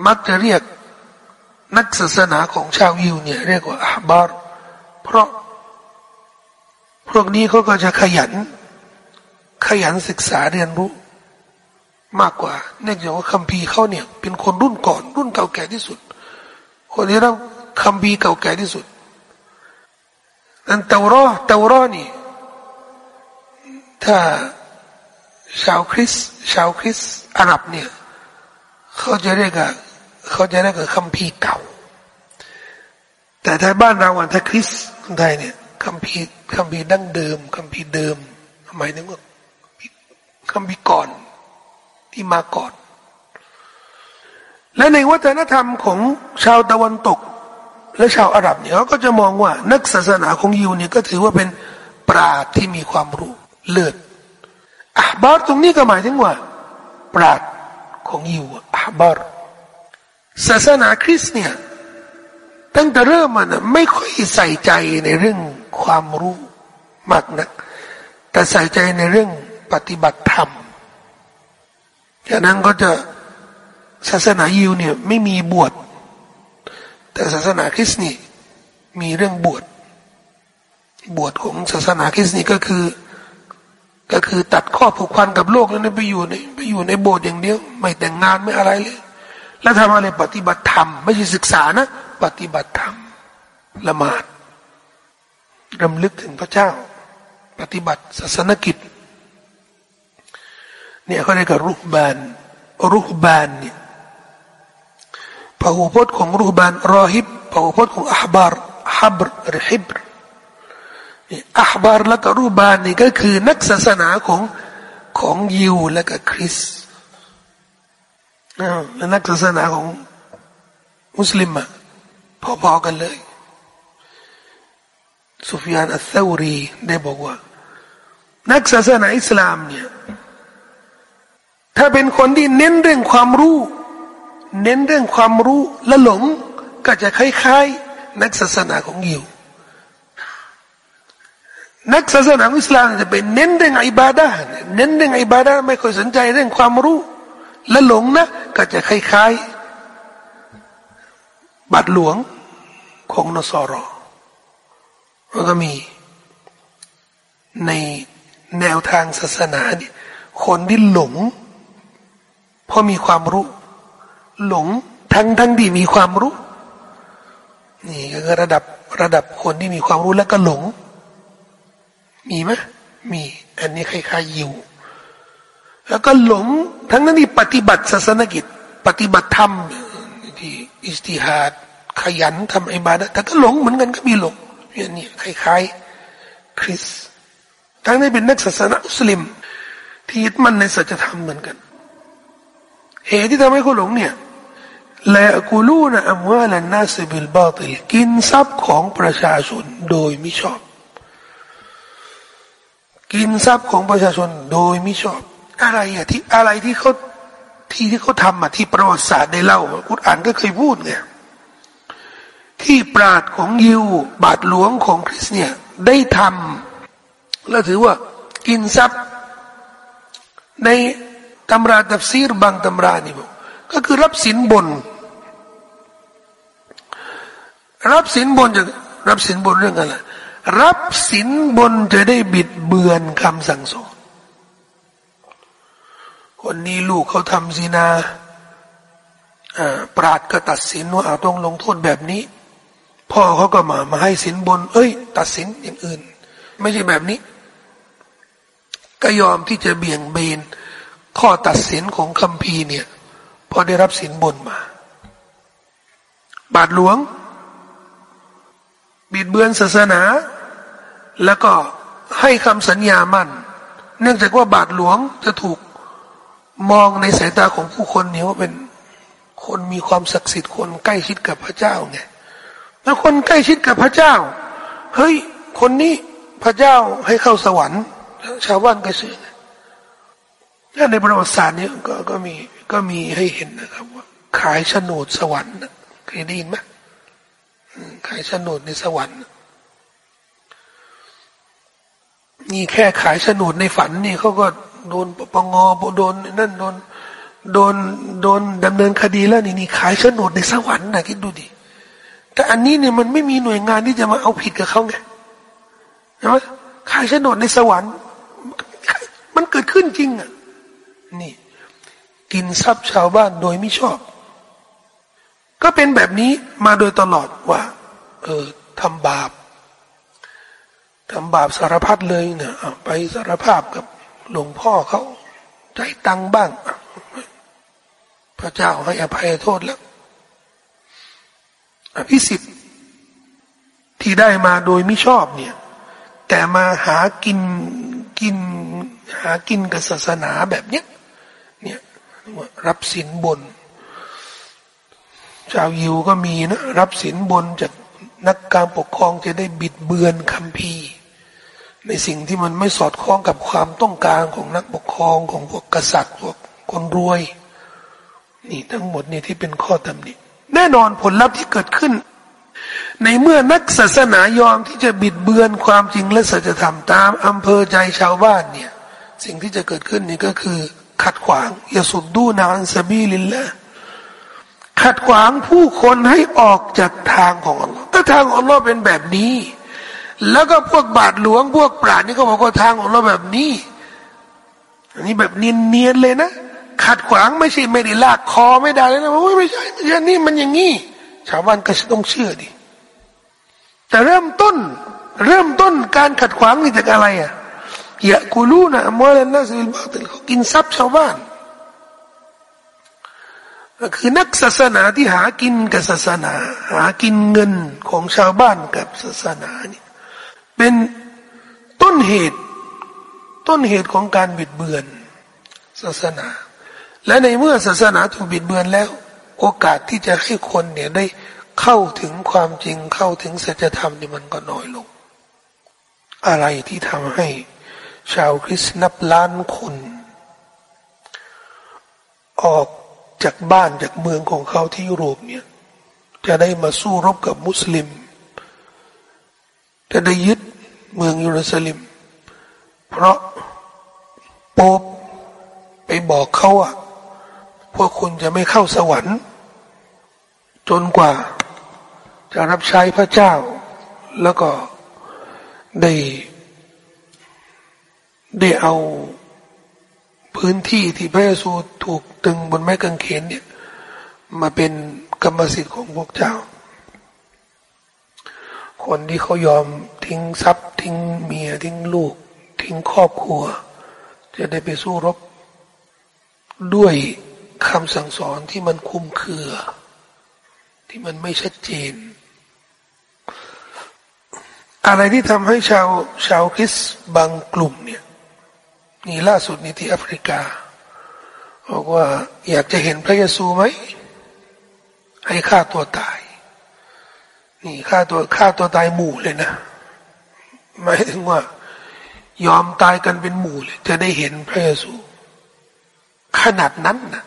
มักจะเรียก นักศาสนาของชาวยิวเนี่ยเรียกว่าอาบาร์เพราะพวกนี้เขาก็จะขยัน ขยันศึกษาเรียนรู้ มากกว่าเนื่องจากว่าคัมภีร์เขาเนี่ย เป็นคนรุ่นก่อน รุ่นเก่าแก่ที่สุด คนที่เราคัมภีร์เก่าแก่ที่สุดนั้นเตารอเตารอนี่ ถ้าชาวคริสชาวคริสอาหรับเนี่ยเขาจะเรียก เขาจะเรียกคัมภีร์เก่า แต่ถ้าบ้านเราถ้าคริสคนไทยเนี่ยคัมภีร์คัมภีร์ดั้งเดิมคัมภีร์เดิมหมายถึงว่าคัมภีร์ก่อนที่มาก่อน และในวัฒนธรรมของชาวตะวันตก และชาวอาหรับเนี่ยเขาก็จะมองว่านักศาสนาของยิวเนี่ยก็ถือว่าเป็นปราชญ์ที่มีความรู้เลิศ أحبارตรงนี้ก็หมายถึงว่า ปราชญ์ของยิว أحبار ศาสนาคริสต์เนี่ยตั้งแต่เริ่มมันไม่ค่อยใส่ใจในเรื่องความรู้มากนัก แต่ใส่ใจในเรื่องปฏิบัติธรรมฉะนั้นก็จะศาสนายิวเนี่ยไม่มีบวช แต่ศาสนาคริสต์นี่มีเรื่องบวช บวชของศาสนาคริสต์นี่ก็คือ ก็คือตัดข้อผูกพันกับโลกแล้วไปอยู่ในไปอยู่ในโบสถ์อย่างเดียว ไม่แต่งงานไม่อะไรเลย แล้วทำอะไรปฏิบัติธรรมไม่ใช่ศึกษานะ ปฏิบัติธรรมละหมาดรำลึกถึงพระเจ้า ปฏิบัติศาสนกิจ เนี่ยเขาเรียกว่ารุบานรุบานเนี่ยพหูพจน์ของรุบานรอฮิบพหูพจน์ของอับบาร์ฮับรหรือฮิบรอับบาร์และก็รูบานนี่ก็คือนักศาสนาของของยิวและก็คริส นะนักศาสนาของมุสลิมอะพอๆกันเลยสุฟยานอัลซารีได้บอกว่า นักศาสนาอิสลามเนี่ยถ้าเป็นคนที่เน้นเรื่องความรู้ เน้นเรื่องความรู้และหลง ก็จะคล้ายๆ นักศาสนาของยิวนักศาสนาอิสลามจะเป็นเน้นเรื่องอิบาดาเน้นเรื่องอิบาดาไม่ค่อยสนใจเรื่องความรู้ และหลงนะ ก็จะคล้ายๆบัตรหลวงของนสรมันก็มีในแนวทางศาสนาเนี่ยคนที่หลง เพราะมีความรู้ หลงทั้งทั้งที่มีความรู้ นี่ก็ระดับระดับคนที่มีความรู้แล้วก็หลง มีไหมมี อันนี้คล้ายๆอยู่ แล้วก็หลงทั้งนั้นที่ปฏิบัติศาสนกิจ ปฏิบัติธรรมที่อิสติฮัดขยันทำอิบาดะแต่ก็หลงเหมือนกันก็มีหลงเนี่ยนี่คล้ายๆคริสทั้งนี้เป็นนักศาสนาอุสลิม ที่ยึดมั่นในสัจธรรมเหมือนกัน เหตุที่ทำให้เขาหลงเนี่ยและกูลูนะอัมวาลันนาสบิลบาติลกินทรัพย์ของประชาชนโดยมิชอบ กินทรัพย์ของประชาชนโดยมิชอบ อะไรอะที่อะไรที่เขาที่ที่เขาทำอะที่ประวัติศาสตร์ได้เล่ากุรอานก็เคยพูดไงที่ปราดของยิว บาทหลวงของคริสเนี่ยได้ทำแล้วถือว่ากินทรัพย์ในตำราตัฟซีรบางตำรานี่บอกก็คือรับสินบน รับสินบนจะรับสินบนเรื่องอะไรรับสินบนจะได้บิดเบือนคำสั่งสอน คนนี้ลูกเขาทำซีนาปราดก็ตัดสินว่าเอาต้องลงโทษแบบนี้ พ่อเขาก็มามาให้สินบน เอ้ย ตัดสินอย่างอื่น ไม่ใช่แบบนี้ ก็ยอมที่จะเบี่ยงเบน ข้อตัดสินของคัมภีร์เนี่ยพอได้รับสินบนมา บาทหลวง บิดเบือนศาสนา แล้วก็ให้คำสัญญามั่น เนื่องจากว่าบาทหลวงจะถูก มองในสายตาของผู้คนเนี่ยว่าเป็นคนมีความศักดิ์สิทธิ์คนใกล้ชิดกับพระเจ้าไงแล้วคนใกล้ชิดกับพระเจ้า เฮ้ย คนนี้พระเจ้าให้เข้าสวรรค์ชาวบ้านก็เชื่อถ้าในประวัติศาสตร์นี้ก็ก็มีก็มีให้เห็นนะครับว่า ขายโฉนดสวรรค์เคยได้ยินไหมขายโฉนดในสวรรค์นี่แค่ขายโฉนดในฝันนี่เขาก็ โดนปปงโดนนั่นโดนโดนโดนดำเนินคดีแล้วนี่นี่ขายโฉนดในสวรรค์นะคิดดูดิแต่อันนี้เนี่ยมันไม่มีหน่วยงานที่จะมาเอาผิดกับเขาไงใช่ไหมขายโฉนดในสวรรค์ มันเกิดขึ้นจริงอะนี่ กินทรัพย์ชาวบ้านโดยไม่ชอบ ก็เป็นแบบนี้มาโดยตลอดว่า เออทำบาปทำบาปสารพัดเลยเนี่ยไปสารภาพกับ หลวงพ่อเขาใจตังบ้าง พระเจ้าให้อภัยโทษแล้วอภิสิทธิ์ที่ได้มาโดยไม่ชอบเนี่ย แต่มาหากินกินหากินกับศาสนาแบบเนี้ยเนี่ยรับสินบน ชาวยิวก็มีนะ รับสินบนจากนักการปกครองจะได้บิดเบือนคำพี ในสิ่งที่มันไม่สอดคล้องกับความต้องการของนักปกครองของพวกกษัตริย์พวกคนรวย นี่ทั้งหมดนี่ที่เป็นข้อตำหนิแน่นอนผลลัพธ์ที่เกิดขึ้น ในเมื่อนักศาสนายอมที่จะบิดเบือนความจริงและสัจธรรมตามอำเภอใจชาวบ้านเนี่ยสิ่งที่จะเกิดขึ้นนี่ก็คือ ขัดขวางยาสุดดูนานสบีลินละขัดขวางผู้คนให้ออกจากทางของอัลลอฮ์ถ้าทางของอัลลอฮ์เป็นแบบนี้ แล้วก็พวกบาทหลวงพวกปราดนี่ก็บอกว่าทางของเราแบบนี้ อันนี้แบบเนียนๆเลยนะขัดขวางไม่ใช่ไม่ได้ลากคอไม่ได้เลยนะโอ้ยไม่ใช่ไม่ใช่นี่มันอย่างนี้ชาวบ้านก็ต้องเชื่อดิแต่เริ่มต้น เริ่มต้นการขัดขวางนี่จากอะไรอะอย่ากูรู้นะมอลนัสบิลบาติลเขากินทรัพย์ชาวบ้านคือนักศาสนาที่หากินกับศาสนา หากินเงินของชาวบ้านกับศาสนานี่ เป็นต้นเหตุ ต้นเหตุของการบิดเบือน ศาสนา และในเมื่อศาสนาถูกบิดเบือนแล้ว โอกาสที่จะให้คนเนี่ยได้เข้าถึงความจริงเข้าถึงสัจธรรมนี่มันก็น้อยลง อะไรที่ทำให้ ชาวคริสต์นับล้านคน ออกจากบ้านจากเมืองของเขาที่ยุโรปเนี่ยจะได้มาสู้รบกับมุสลิม จะได้ยึด เมืองยรูซาเล็มเพราะโป๊บไปบอกเขาว่าพวกคุณจะไม่เข้าสวรรค์ จนกว่าจะรับใช้พระเจ้า แล้วก็ได้ได้เอาพื้นที่ที่พระเยซูถูกตึงบนไม้กางเขนเนี่ย มาเป็นกรรมสิทธิ์ของพวกเจ้า คนที่เขายอมทิ้งทรัพย์ ทิ้งเมียทิ้งลูก ทิ้งครอบครัว จะได้ไปสู้รบ ด้วยคำสั่งสอนที่มันคุ้มเคือ ที่มันไม่ชัดเจน อะไรที่ทำให้ชาวชาวคริสบางกลุ่มเนี่ยนี่ล่าสุดนี่ที่แอฟริกาบอกว่าอยากจะเห็นพระเยซูไหม ให้ฆ่าตัวตาย นี่ฆ่าตัวฆ่าตัวตายหมู่เลยนะหมายถึงว่า ยอมตายกันเป็นหมู่เลย จะได้เห็นพระเยซูขนาดนั้นนะ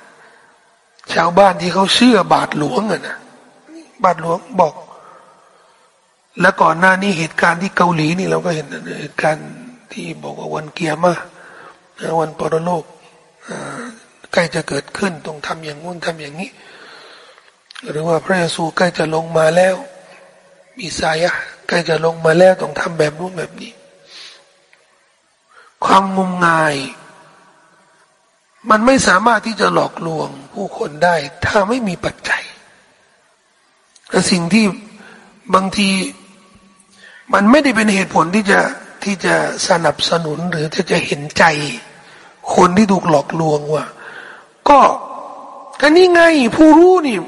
ชาวบ้านที่เขาเชื่อบาทหลวงอะนะบาทหลวงบอก แล้วก่อนหน้านี้เหตุการณ์ที่เกาหลีนี่เราก็เห็นเหตุการณ์ที่บอกว่าวันเกียร์มาวันปรโลกใกล้จะเกิดขึ้นต้องทำอย่างงู้นทำอย่างนี้ หรือว่าพระเยซูใกล้จะลงมาแล้ว มีสายะใกล้จะลงมาแล้วต้องทำแบบนู้นแบบนี้ ความงมงาย มันไม่สามารถที่จะหลอกลวงผู้คนได้ ถ้าไม่มีปัจจัยแต่สิ่งที่บางทีมันไม่ได้เป็นเหตุผลที่จะที่จะสนับสนุนหรือจะจะเห็นใจ คนที่ถูกหลอกลวงว่า ก็ก็นี่ไงผู้รู้นี่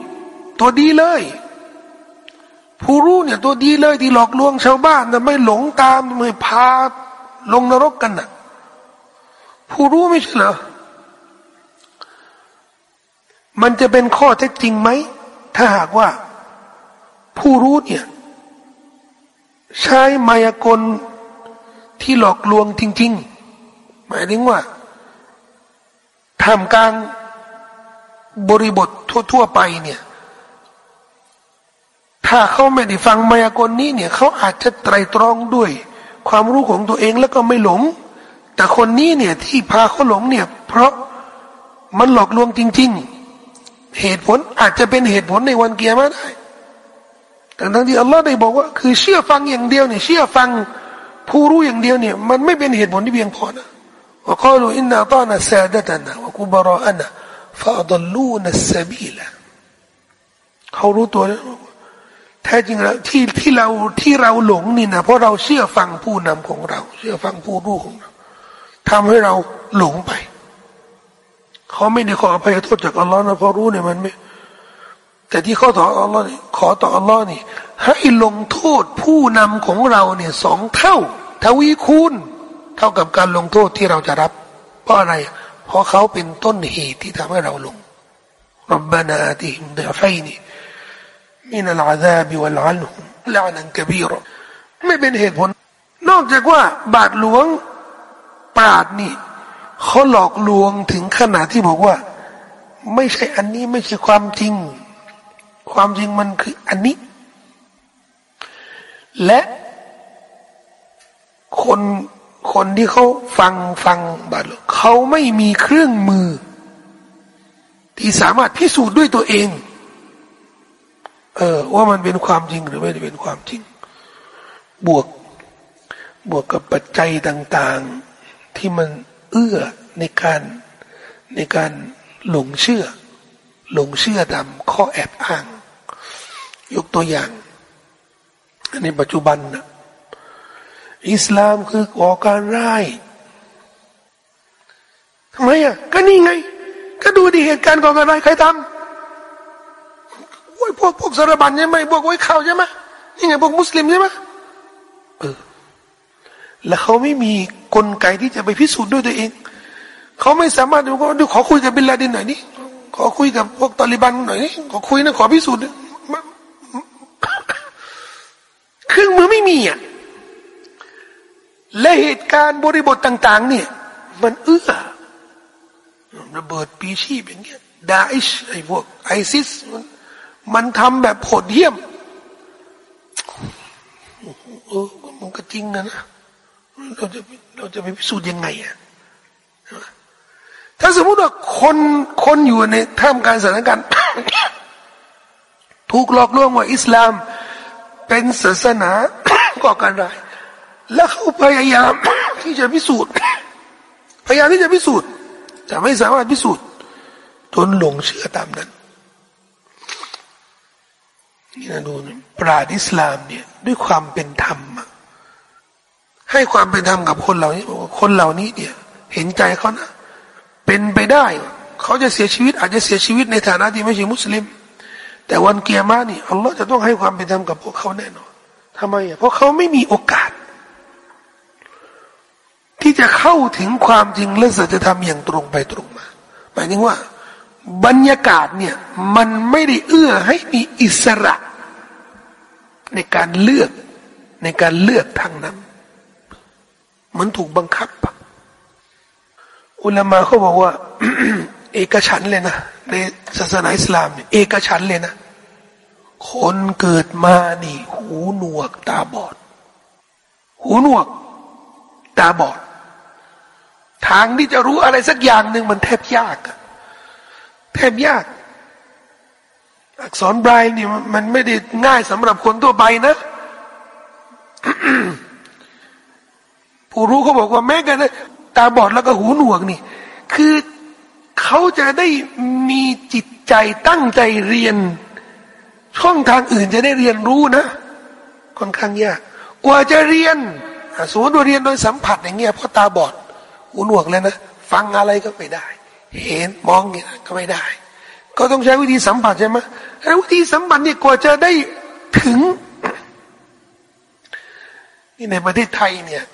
ตัวดีเลย ผู้รู้เนี่ยตัวดีเลยที่หลอกลวงชาวบ้านแต่ไม่หลงตามไม่พาลงนรกกันน่ะผู้รู้ไม่ใช่เหรอมันจะเป็นข้อเท็จจริงไหม ถ้าหากว่า ผู้รู้เนี่ย ใช้มายากลที่หลอกลวงจริง ๆ หมายถึงว่าทำกลารบริบททั่ว ๆ ไปเนี่ย ถ้าเขาไม่ได้ฟังมายากลนี้เนี่ยเขาอาจจะไตรตรองด้วย ความรู้ของตัวเองแล้วก็ไม่หลง แต่คนนี้เนี่ยที่พาเขาหลงเนี่ยเพราะมันหลอกลวงจริง ๆ เหตุผลอาจจะเป็นเหตุผลในวันเกียร์มาได้แต่ทั้งที่อัลลอฮ์ได้บอกว่า คือเชื่อฟังอย่างเดียวเนี่ยเชื่อฟังผู้รู้อย่างเดียวเนี่ยมันไม่เป็นเหตุผลที่เพียงพอนะว่าเขาลูอินนาตานะซาดะตนะวะกุบรออันะฟาดลูนัสบีละเขารู้ตัวแล้ว แท้จริงแล้วที่ที่เราที่เราหลงนี่นะเพราะเราเชื่อฟังผู้นำของเรา เชื่อฟังผู้รู้ของเราทำให้เราหลงไปเขาไม่ได้ขออภัยโทษจากอัลลอฮ์นะเพราะรู้เนี่ยมันไม่แต่ที่เขาต่ออัลลอฮ์นี่ขอต่ออัลลอฮ์นี่ ให้ลงโทษผู้นำของเราเนี่ยสองเท่า ทวีคูณ เท่ากับการลงโทษที่เราจะรับ เพราะอะไร เพราะเขาเป็นต้นเหตุที่ทำให้เราลงรับบานาติฮิมเดฟัยนี มินัลอาซาบิวัลอันฮุมลานันกบีรไม่เป็นเหตุผล นอกจากว่าบาทหลวงปราดนี่เขาหลอกลวงถึงขนาดที่บอกว่า ไม่ใช่อันนี้ไม่ใช่ความจริง ความจริงมันคืออันนี้ และคนคนที่เขาฟังฟังบาทเขาไม่มีเครื่องมือ ที่สามารถพิสูจน์ด้วยตัวเอง เออ ว่ามันเป็นความจริงหรือไม่ได้เป็นความจริง บวกบวกกับปัจจัยต่างๆ ที่มันเอื้อในการในการหลงเชื่อ หลงเชื่อตามข้อแอบอ้าง ยกตัวอย่างในปัจจุบันนะอิสลามคือก่อการร้ายทำไมอะก็นี่ไง ก็ดูดีเหตุการณ์ก่อการร้ายใครทำ อ้ยพวกพวกสารบัญใช่ไหมพวกไว้ข่าวใช่ไหมนี่ไงพวกมุสลิมใช่ไหมเออแล้วเขาไม่มีกลไกที่จะไปพิสูจน์ด้วยตัวเอง เขาไม่สามารถดูก็ดูขอคุยกับบิลลาดินหน่อยนี่ขอคุยกับพวกตาลิบันหน่อยนี่ขอคุยนะขอพิสูจน์เครื่องมือไม่มีอะและเหตุการณ์บริบทต่าง ๆ เนี่ย มันเอื้อระเบิดปีชีพอย่างเงี้ยดาอิชไอ้พวกไอซิสมัน มันทำแบบโหดเหี้ยมเออมันก็จริงนะนะเราจะเราจะไปพิสูจน์ยังไงอะถ้าสมมติว่าคนคนอยู่ในท่ามกลางสถานการณ์ถูกหลอกลวงว่าอิสลามเป็นศาสนาก่อการร้ายแล้วเขาพยายามที่จะพิสูจน์ พยายามที่จะพิสูจน์ แต่ไม่สามารถพิสูจน์ทนหลงเชื่อตามนั้น ดูปราดอิสลามเนี่ยด้วยความเป็นธรรม ให้ความเป็นธรรมกับคนเหล่านี้คนเหล่านี้เนี่ย เห็นใจเขานะ เป็นไปได้เขาจะเสียชีวิต อาจจะเสียชีวิตในฐานะที่ไม่ใช่มุสลิม แต่วันเกียร์มานี่อัลลอฮ์จะต้องให้ความเป็นธรรมกับพวกเขาแน่นอนทำไมอะเพราะเขาไม่มีโอกาส ที่จะเข้าถึงความจริงและสัจธรรมอย่างตรงไปตรงมาหมายถึงว่า บรรยากาศเนี่ย มันไม่ได้เอื้อให้มีอิสระ ในการเลือกในการเลือกทางนั้น มันถูกบังคับ อุลามาเขาบอกว่า เอกฉันเลยนะในศาสนาอิสลามเนี่ยเอกฉันเลยนะ คนเกิดมานี่ หูหนวกตาบอด หูหนวก ตาบอด ทางที่จะรู้อะไรสักอย่างหนึ่งมันแทบยาก แทบยาก อักษรไบรน์นี่มันไม่ได้ง่ายสำหรับคนทั่วไปนะ ผู้รู้เขาบอกว่าแม้กันตาบอดแล้วก็หูหนวกนี่ คือเขาจะได้มีจิตใจตั้งใจเรียน ช่องทางอื่นจะได้เรียนรู้นะค่อนข้างยากกว่าจะเรียนสมมติว่าเรียนโดยสัมผัสอย่างเงี้ยเพราะตาบอดหูหนวกแล้วนะฟังอะไรก็ไม่ได้ เห็นมองอย่างนี้ก็ไม่ได้ ก็ต้องใช้วิธีสัมผัสใช่ไหมแล้ววิธีสัมผัสนี่กว่าจะได้ถึง นี่ในประเทศไทยเนี่ย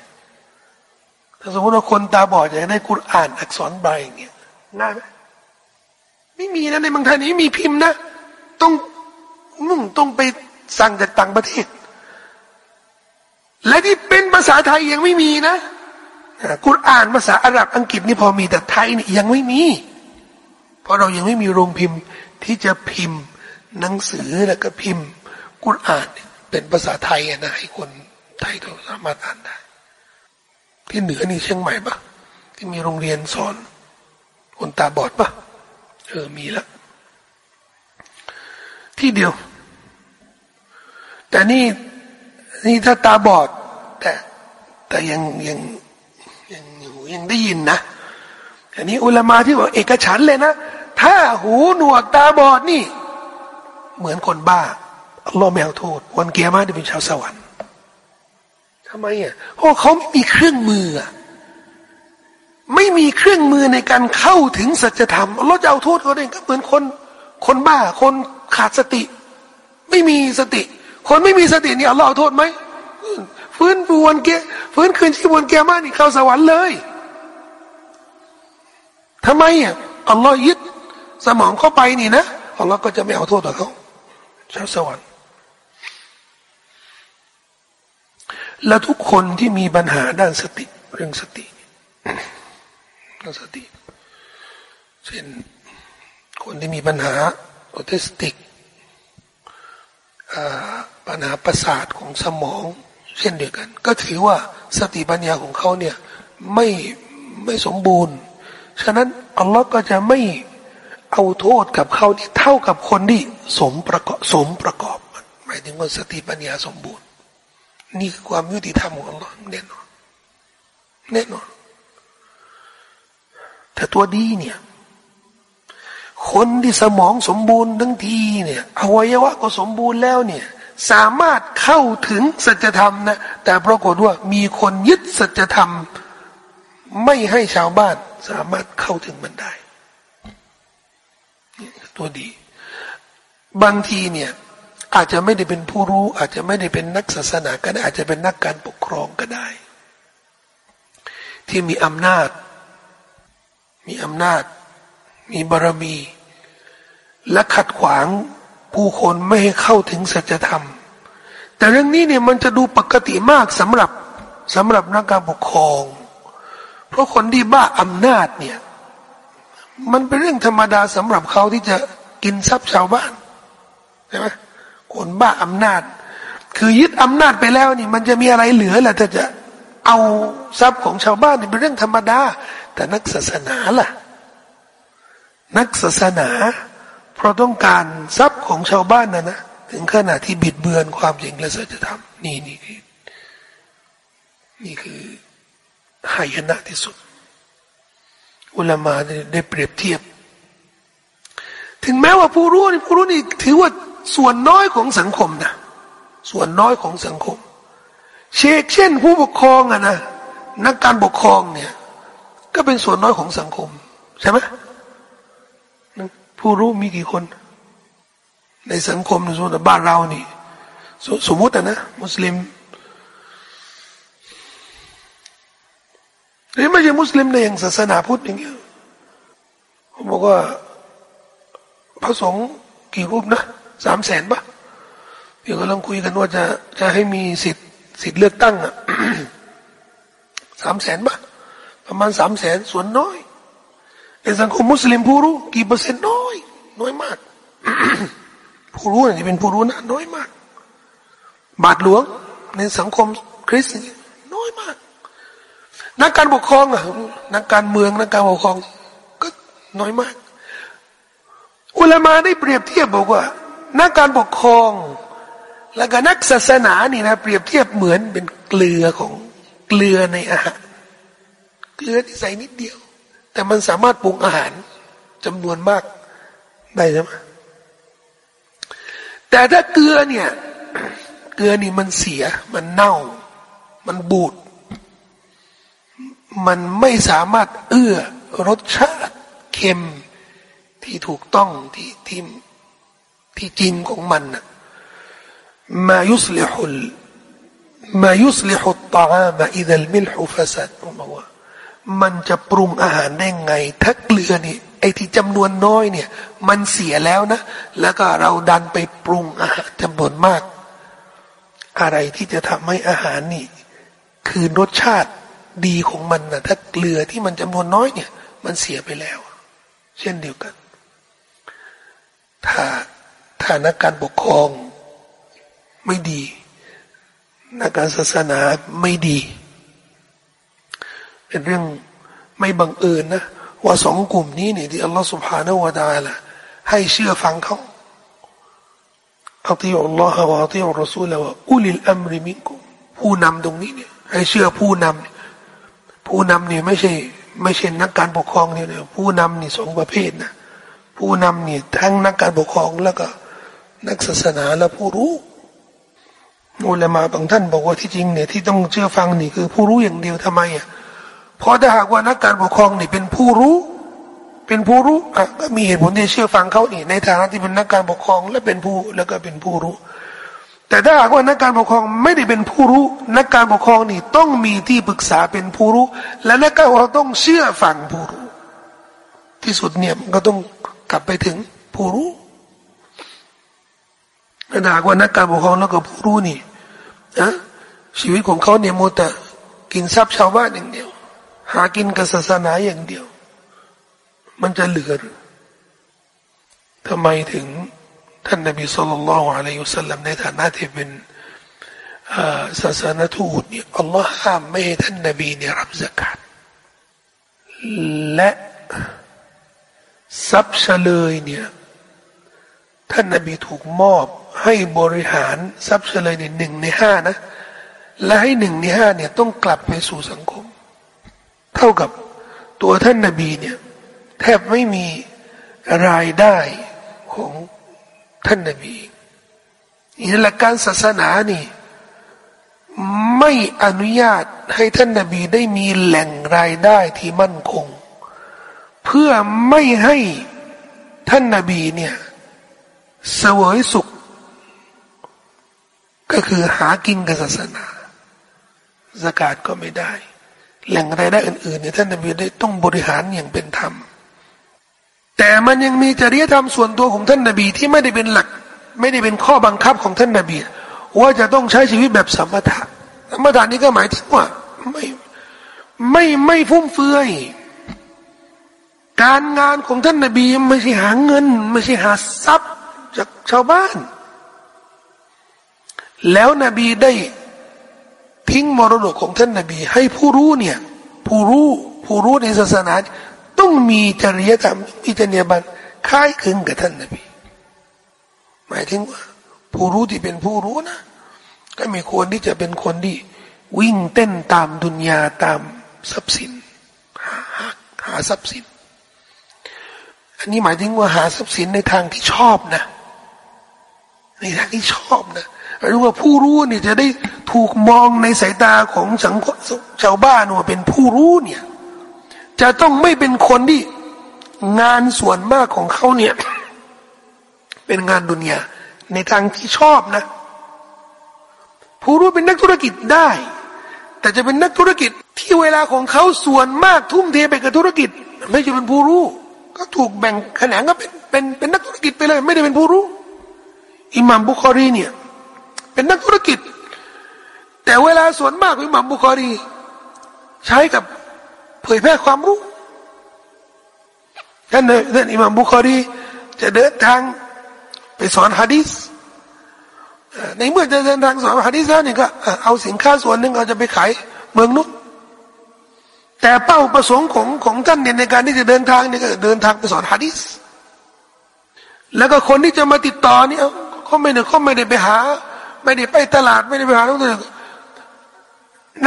ถ้าสมมติว่าคนตาบอดอยากได้กุรอ่านอักษรไบรอย่างเงี้ยง่ายไหมไม่มีนะในเมืองไทยนี่มีพิมพ์นะ ต้องมุ่งต้องไปสั่งจากต่างประเทศ และที่เป็นภาษาไทยยังไม่มีนะกุรอ่านภาษาอาหรับอังกฤษนี่พอมีแต่ไทยนี่ยังไม่มี ราะเรายังไม่มีโรงพิมพ์ที่จะพิมพ์หนังสือแล้วก็พิมพ์ กุรอ่านเป็นภาษาไทยนะให้คนไทยเขาสามารถอ่านได้ ที่เหนือนี่เชียงใหม่ปะที่มีโรงเรียนสอน คนตาบอดปะเออมีแล้วที่เดียว แต่นี่นี่ถ้าตาบอด แต่แต่ยังยังยังยังได้ยินนะอันนี้อุลามาที่บอกเอกฉันเลยนะ ถ้าหูหนวกตาบอดนี่ เหมือนคนบ้าอัลลอฮ์ไม่เอาโทษ วันเกียร์มาจะเป็นชาวสวรรค์ทำไมอะเพราะเขาไม่มีเครื่องมือไม่มีเครื่องมือในการเข้าถึงสัจธรรมอัลลอฮ์จะเอาโทษเขาได้ก็เหมือนคน คนบ้าคนขาดสติ ไม่มีสติ คนไม่มีสตินี่อัลลอฮ์เอาโทษไหมฟื้นฟูวันเกียฟื้นคืนชีวันเกียร์มานี่เข้าสวรรค์เลยทำไมอะอัลลอฮ์ยึด สมองเข้าไปนี่นะอัลลอฮ์ก็จะไม่เอาโทษต่อเขาชาวสวรรค์ และทุกคนที่มีปัญหาด้านสติเรื่องสติด้านสติ เช่นคนที่มีปัญหาออทิสติกปัญหาประสาทของสมอง เช่นเดียวกัน ก็ถือว่าสติปัญญาของเขาเนี่ยไม่ไม่สมบูรณ์ ฉะนั้นอัลลอฮ์ก็จะไม่ เอาโทษกับเขาที่เท่ากับคนที่สมประกอบสมประกอบหมายถึงว่าสติปัญญาสมบูรณ์ นี่คือความยุติธรรมของอัลลอฮ์แน่นอนแน่นอน แต่ตัวดีเนี่ย คนที่สมองสมบูรณ์ทั้งทีเนี่ยอวัยวะก็สมบูรณ์แล้วเนี่ย สามารถเข้าถึงสัจธรรมนะแต่ปรากฏว่ามีคนยึดสัจธรรม ไม่ให้ชาวบ้านสามารถเข้าถึงมันได้ ตัวดี บางทีเนี่ยอาจจะไม่ได้เป็นผู้รู้ อาจจะไม่ได้เป็นนักศาสนาก็ได้อาจจะเป็นนักการปกครองก็ได้ ที่มีอำนาจ มีอำนาจ มีบารมี และขัดขวางผู้คนไม่ให้เข้าถึงสัจธรรม แต่เรื่องนี้เนี่ยมันจะดูปกติมากสำหรับสำหรับนักการปกครอง เพราะคนที่บ้าอำนาจเนี่ย มันเป็นเรื่องธรรมดาสำหรับเขาที่จะกินทรัพย์ชาวบ้านใช่ไหมคนบ้าอำนาจ คือยึดอำนาจไปแล้วนี่ มันจะมีอะไรเหลือแหละถ้าจะเอาทรัพย์ของชาวบ้านนี่เป็นเรื่องธรรมดา แต่นักศาสนาล่ะ นักศาสนา เพราะต้องการทรัพย์ของชาวบ้านนะนะถึงขนาดที่บิดเบือนความจริงและสัจธรรมนี่นี่นี่คือหายนะที่สุด อุลามาได้เปรียบเทียบ ถึงแม้ว่าผู้รู้นี่ผู้รู้นี่ถือว่าส่วนน้อยของสังคมนะส่วนน้อยของสังคม เชกเช่น ผู้ปกครองอะนะนักการปกครองเนี่ย ก็เป็นส่วนน้อยของสังคม ใช่ไหมผู้รู้มีกี่คน ในสังคมในส่วนบ้านเรานี่สสมมตินะ มุสลิม หรือไม่ใช่มุสลิมในอย่างศาสนาพุทธอย่างเงี้ยผมบอกว่าพระสงฆ์กี่รูปนะสามแสนปะเดี๋ยวกำลังคุยกันว่าจะจะให้มีสิทธิ์สิทธิ์เลือกตั้งอะสามแสนปะประมาณสามแสนส่วนน้อย ในสังคมมุสลิมผู้รู้กี่เปอร์เซ็นต์น้อย น้อยมาก ผู้รู้นี่เป็นผู้รู้นะน้อยมาก บาทหลวงในสังคมคริสต์น้อยมาก นักการปกครองอะนักการเมืองนักการปกครอง ก็น้อยมาก อุลามาได้เปรียบเทียบบอกว่า นักการปกครอง และก็นักศาสนานี่นะเปรียบเทียบเหมือนเป็นเกลือของเกลือในอาหารเกลือที่ใส่นิดเดียว แต่มันสามารถปรุงอาหารจำนวนมากได้ใช่ไหมแต่ถ้าเกลือเนี่ย เกลือนี่มันเสีย มันเน่า มันบูด มันไม่สามารถเอื้อรสชาติเค็มที่ถูกต้องที่ที่ที่จริงของมันนะมายุสลิฮุลมายุสลิฮุตตามะอิดัลมิลฮุฟสัดผมบอกว่ามันจะปรุงอาหารได้ไง ถ้าเกลือนี่ไอ้ที่จำนวนน้อยเนี่ย มันเสียแล้วนะ แล้วก็เราดันไปปรุงอาหารจำนวนมาก อะไรที่จะทำให้อาหารนี่ คือรสชาติ ดีของมันนะถ้าเกลือที่มันจำนวนน้อยเนี่ย มันเสียไปแล้ว เช่นเดียวกัน ถ้าถ้านักการปกครองไม่ดี นักการศาสนาไม่ดี เป็นเรื่องไม่บังเอิญนะว่าสองกลุ่มนี้เนี่ยที่อัลลอฮฺสุบฮานาวะดาละให้เชื่อฟังเขาอัติอัลลอฮฺวะอัติอัลรอซูลว่าอุลิลอัมริมิกุผู้นำตรงนี้เนี่ยให้เชื่อผู้นำ ผู้นำเนี่ยไม่ใช่ ไม่ใช่นักการปกครองเนี่ยผู้นำนี่สองประเภทนะผู้นำเนี่ยทั้งนักการปกครองแล้วก็ นักศาสนาและผู้รู้อุลามาบางท่านบอกว่าที่จริงเนี่ยที่ต้องเชื่อฟังนี่คือผู้รู้อย่างเดียวทำไมอะเพราะถ้าหากว่านักการปกครองนี่เป็นผู้รู้ เป็นผู้รู้อะก็มีเหตุผลที่เชื่อฟังเขานี่ในฐานะที่เป็นนักการปกครอง และเป็นผู้แล้วก็เป็นผู้รู้ แต่ถ้าหากว่านักการปกครองไม่ได้เป็นผู้รู้ นักการปกครองนี่ต้องมีที่ปรึกษาเป็นผู้รู้ และนักการปกครองต้องเชื่อฟังผู้รู้ ที่สุดเนี่ยมันก็ต้องกลับไปถึงผู้รู้ถ้าหากว่านักการปกครองแล้วก็ผู้รู้นี่นะชีวิตของเขาเนี่ยโมแต่กินทรัพย์ชาวบ้านอย่างเดียว หากินกับศาสนาอย่างเดียว มันจะเหลือทำไมถึง ท่านนบีสุลต่านละอะลัยฮุสลัมในฐานะที่เป็นศาสนทูตเนี่ยอัลลอฮ์ห้ามไม่ให้ท่านนบีเนี่ยรับสกาดและทรัพย์เฉลยเนี่ยท่านนบีถูกมอบให้บริหารทรัพย์เฉลยในหนึ่งในห้านะ และให้หนึ่งในห้าเนี่ยต้องกลับไปสู่สังคม เท่ากับตัวท่านนบีเนี่ยแทบไม่มีรายได้ของ ท่านนาบีนี่หลักการศาสนานี่ ไม่อนุญาตให้ท่านนาบีได้มีแหล่งรายได้ที่มั่นคง เพื่อไม่ให้ท่านนาบีเนี่ยเสวยสุข ก็คือหากินกับศาสนาสกาดก็ไม่ได้ แหล่งรายได้อื่นๆเนี่ยท่านนบีได้ต้องบริหารอย่างเป็นธรรม แต่มันยังมีจริยธรรมส่วนตัวของท่านนบีที่ไม่ได้เป็นหลัก ไม่ได้เป็นข้อบังคับของท่านนบีว่าจะต้องใช้ชีวิตแบบสมถะสมถะนี้ก็หมายถึงว่าไม่ไม่ไม่ฟุ่มเฟือยการงานของท่านนบีไม่ใช่หาเงิน ไม่ใช่หาทรัพย์จากชาวบ้าน แล้วนบีได้ทิ้งมรดกของท่านนบี ให้ผู้รู้เนี่ย ผู้รู้ผู้รู้ในศาสนา ต้องมีจริยธรรมมีจรรยาบรรณคล้ายคลึงกับท่านนบีหมายถึงว่าผู้รู้ที่เป็นผู้รู้นะก็มีควรที่จะเป็นคนที่ วิ่งเต้นตามดุนยาตามทรัพย์สินหาหาหาทรัพย์สิน อันนี้หมายถึงว่าหาทรัพย์สินในทางที่ชอบนะ ในทางที่ชอบนะรู้ว่าผู้รู้เนี่ยจะได้ถูกมองในสายตาของสังคมชาวบ้านว่าเป็นผู้รู้เนี่ย จะต้องไม่เป็นคนที่งานส่วนมากของเขาเนี่ย เป็นงานดุนยาในทางที่ชอบนะ ผู้รู้เป็นนักธุรกิจได้ แต่จะเป็นนักธุรกิจที่เวลาของเขาส่วนมากทุ่มเทไปกับธุรกิจ ไม่ใช่เป็นผู้รู้ ก็ถูกแบ่งแขนงก็เป็นเป็นเป็นนักธุรกิจไปเลย ไม่ได้เป็นผู้รู้อิหม่ามบุคอรีเนี่ย เป็นนักธุรกิจ แต่เวลาส่วนมากอิหมัมบุคอรี ใช้กับ เผยแพร่ความรู้ท่านท่านอิหมัมบุคอรีจะเดินทางไปสอนฮะดีษในเมื่อจะเดินทางสอนฮะดีษแล้วนี่ยก็เอาสินค้าส่วนหนึ่งเอาจะไปขายเมืองนู้นแต่เป้าประสงค์ของของท่านเนี่ยในการที่จะเดินทางเนี่ยก็เดินทางไปสอนฮะดีษแล้วก็คนที่จะมาติดต่อเนี่ยเขาไม่ได้เขาไม่ได้ไปหา ไม่ได้ไปตลาดไม่ได้ไปหา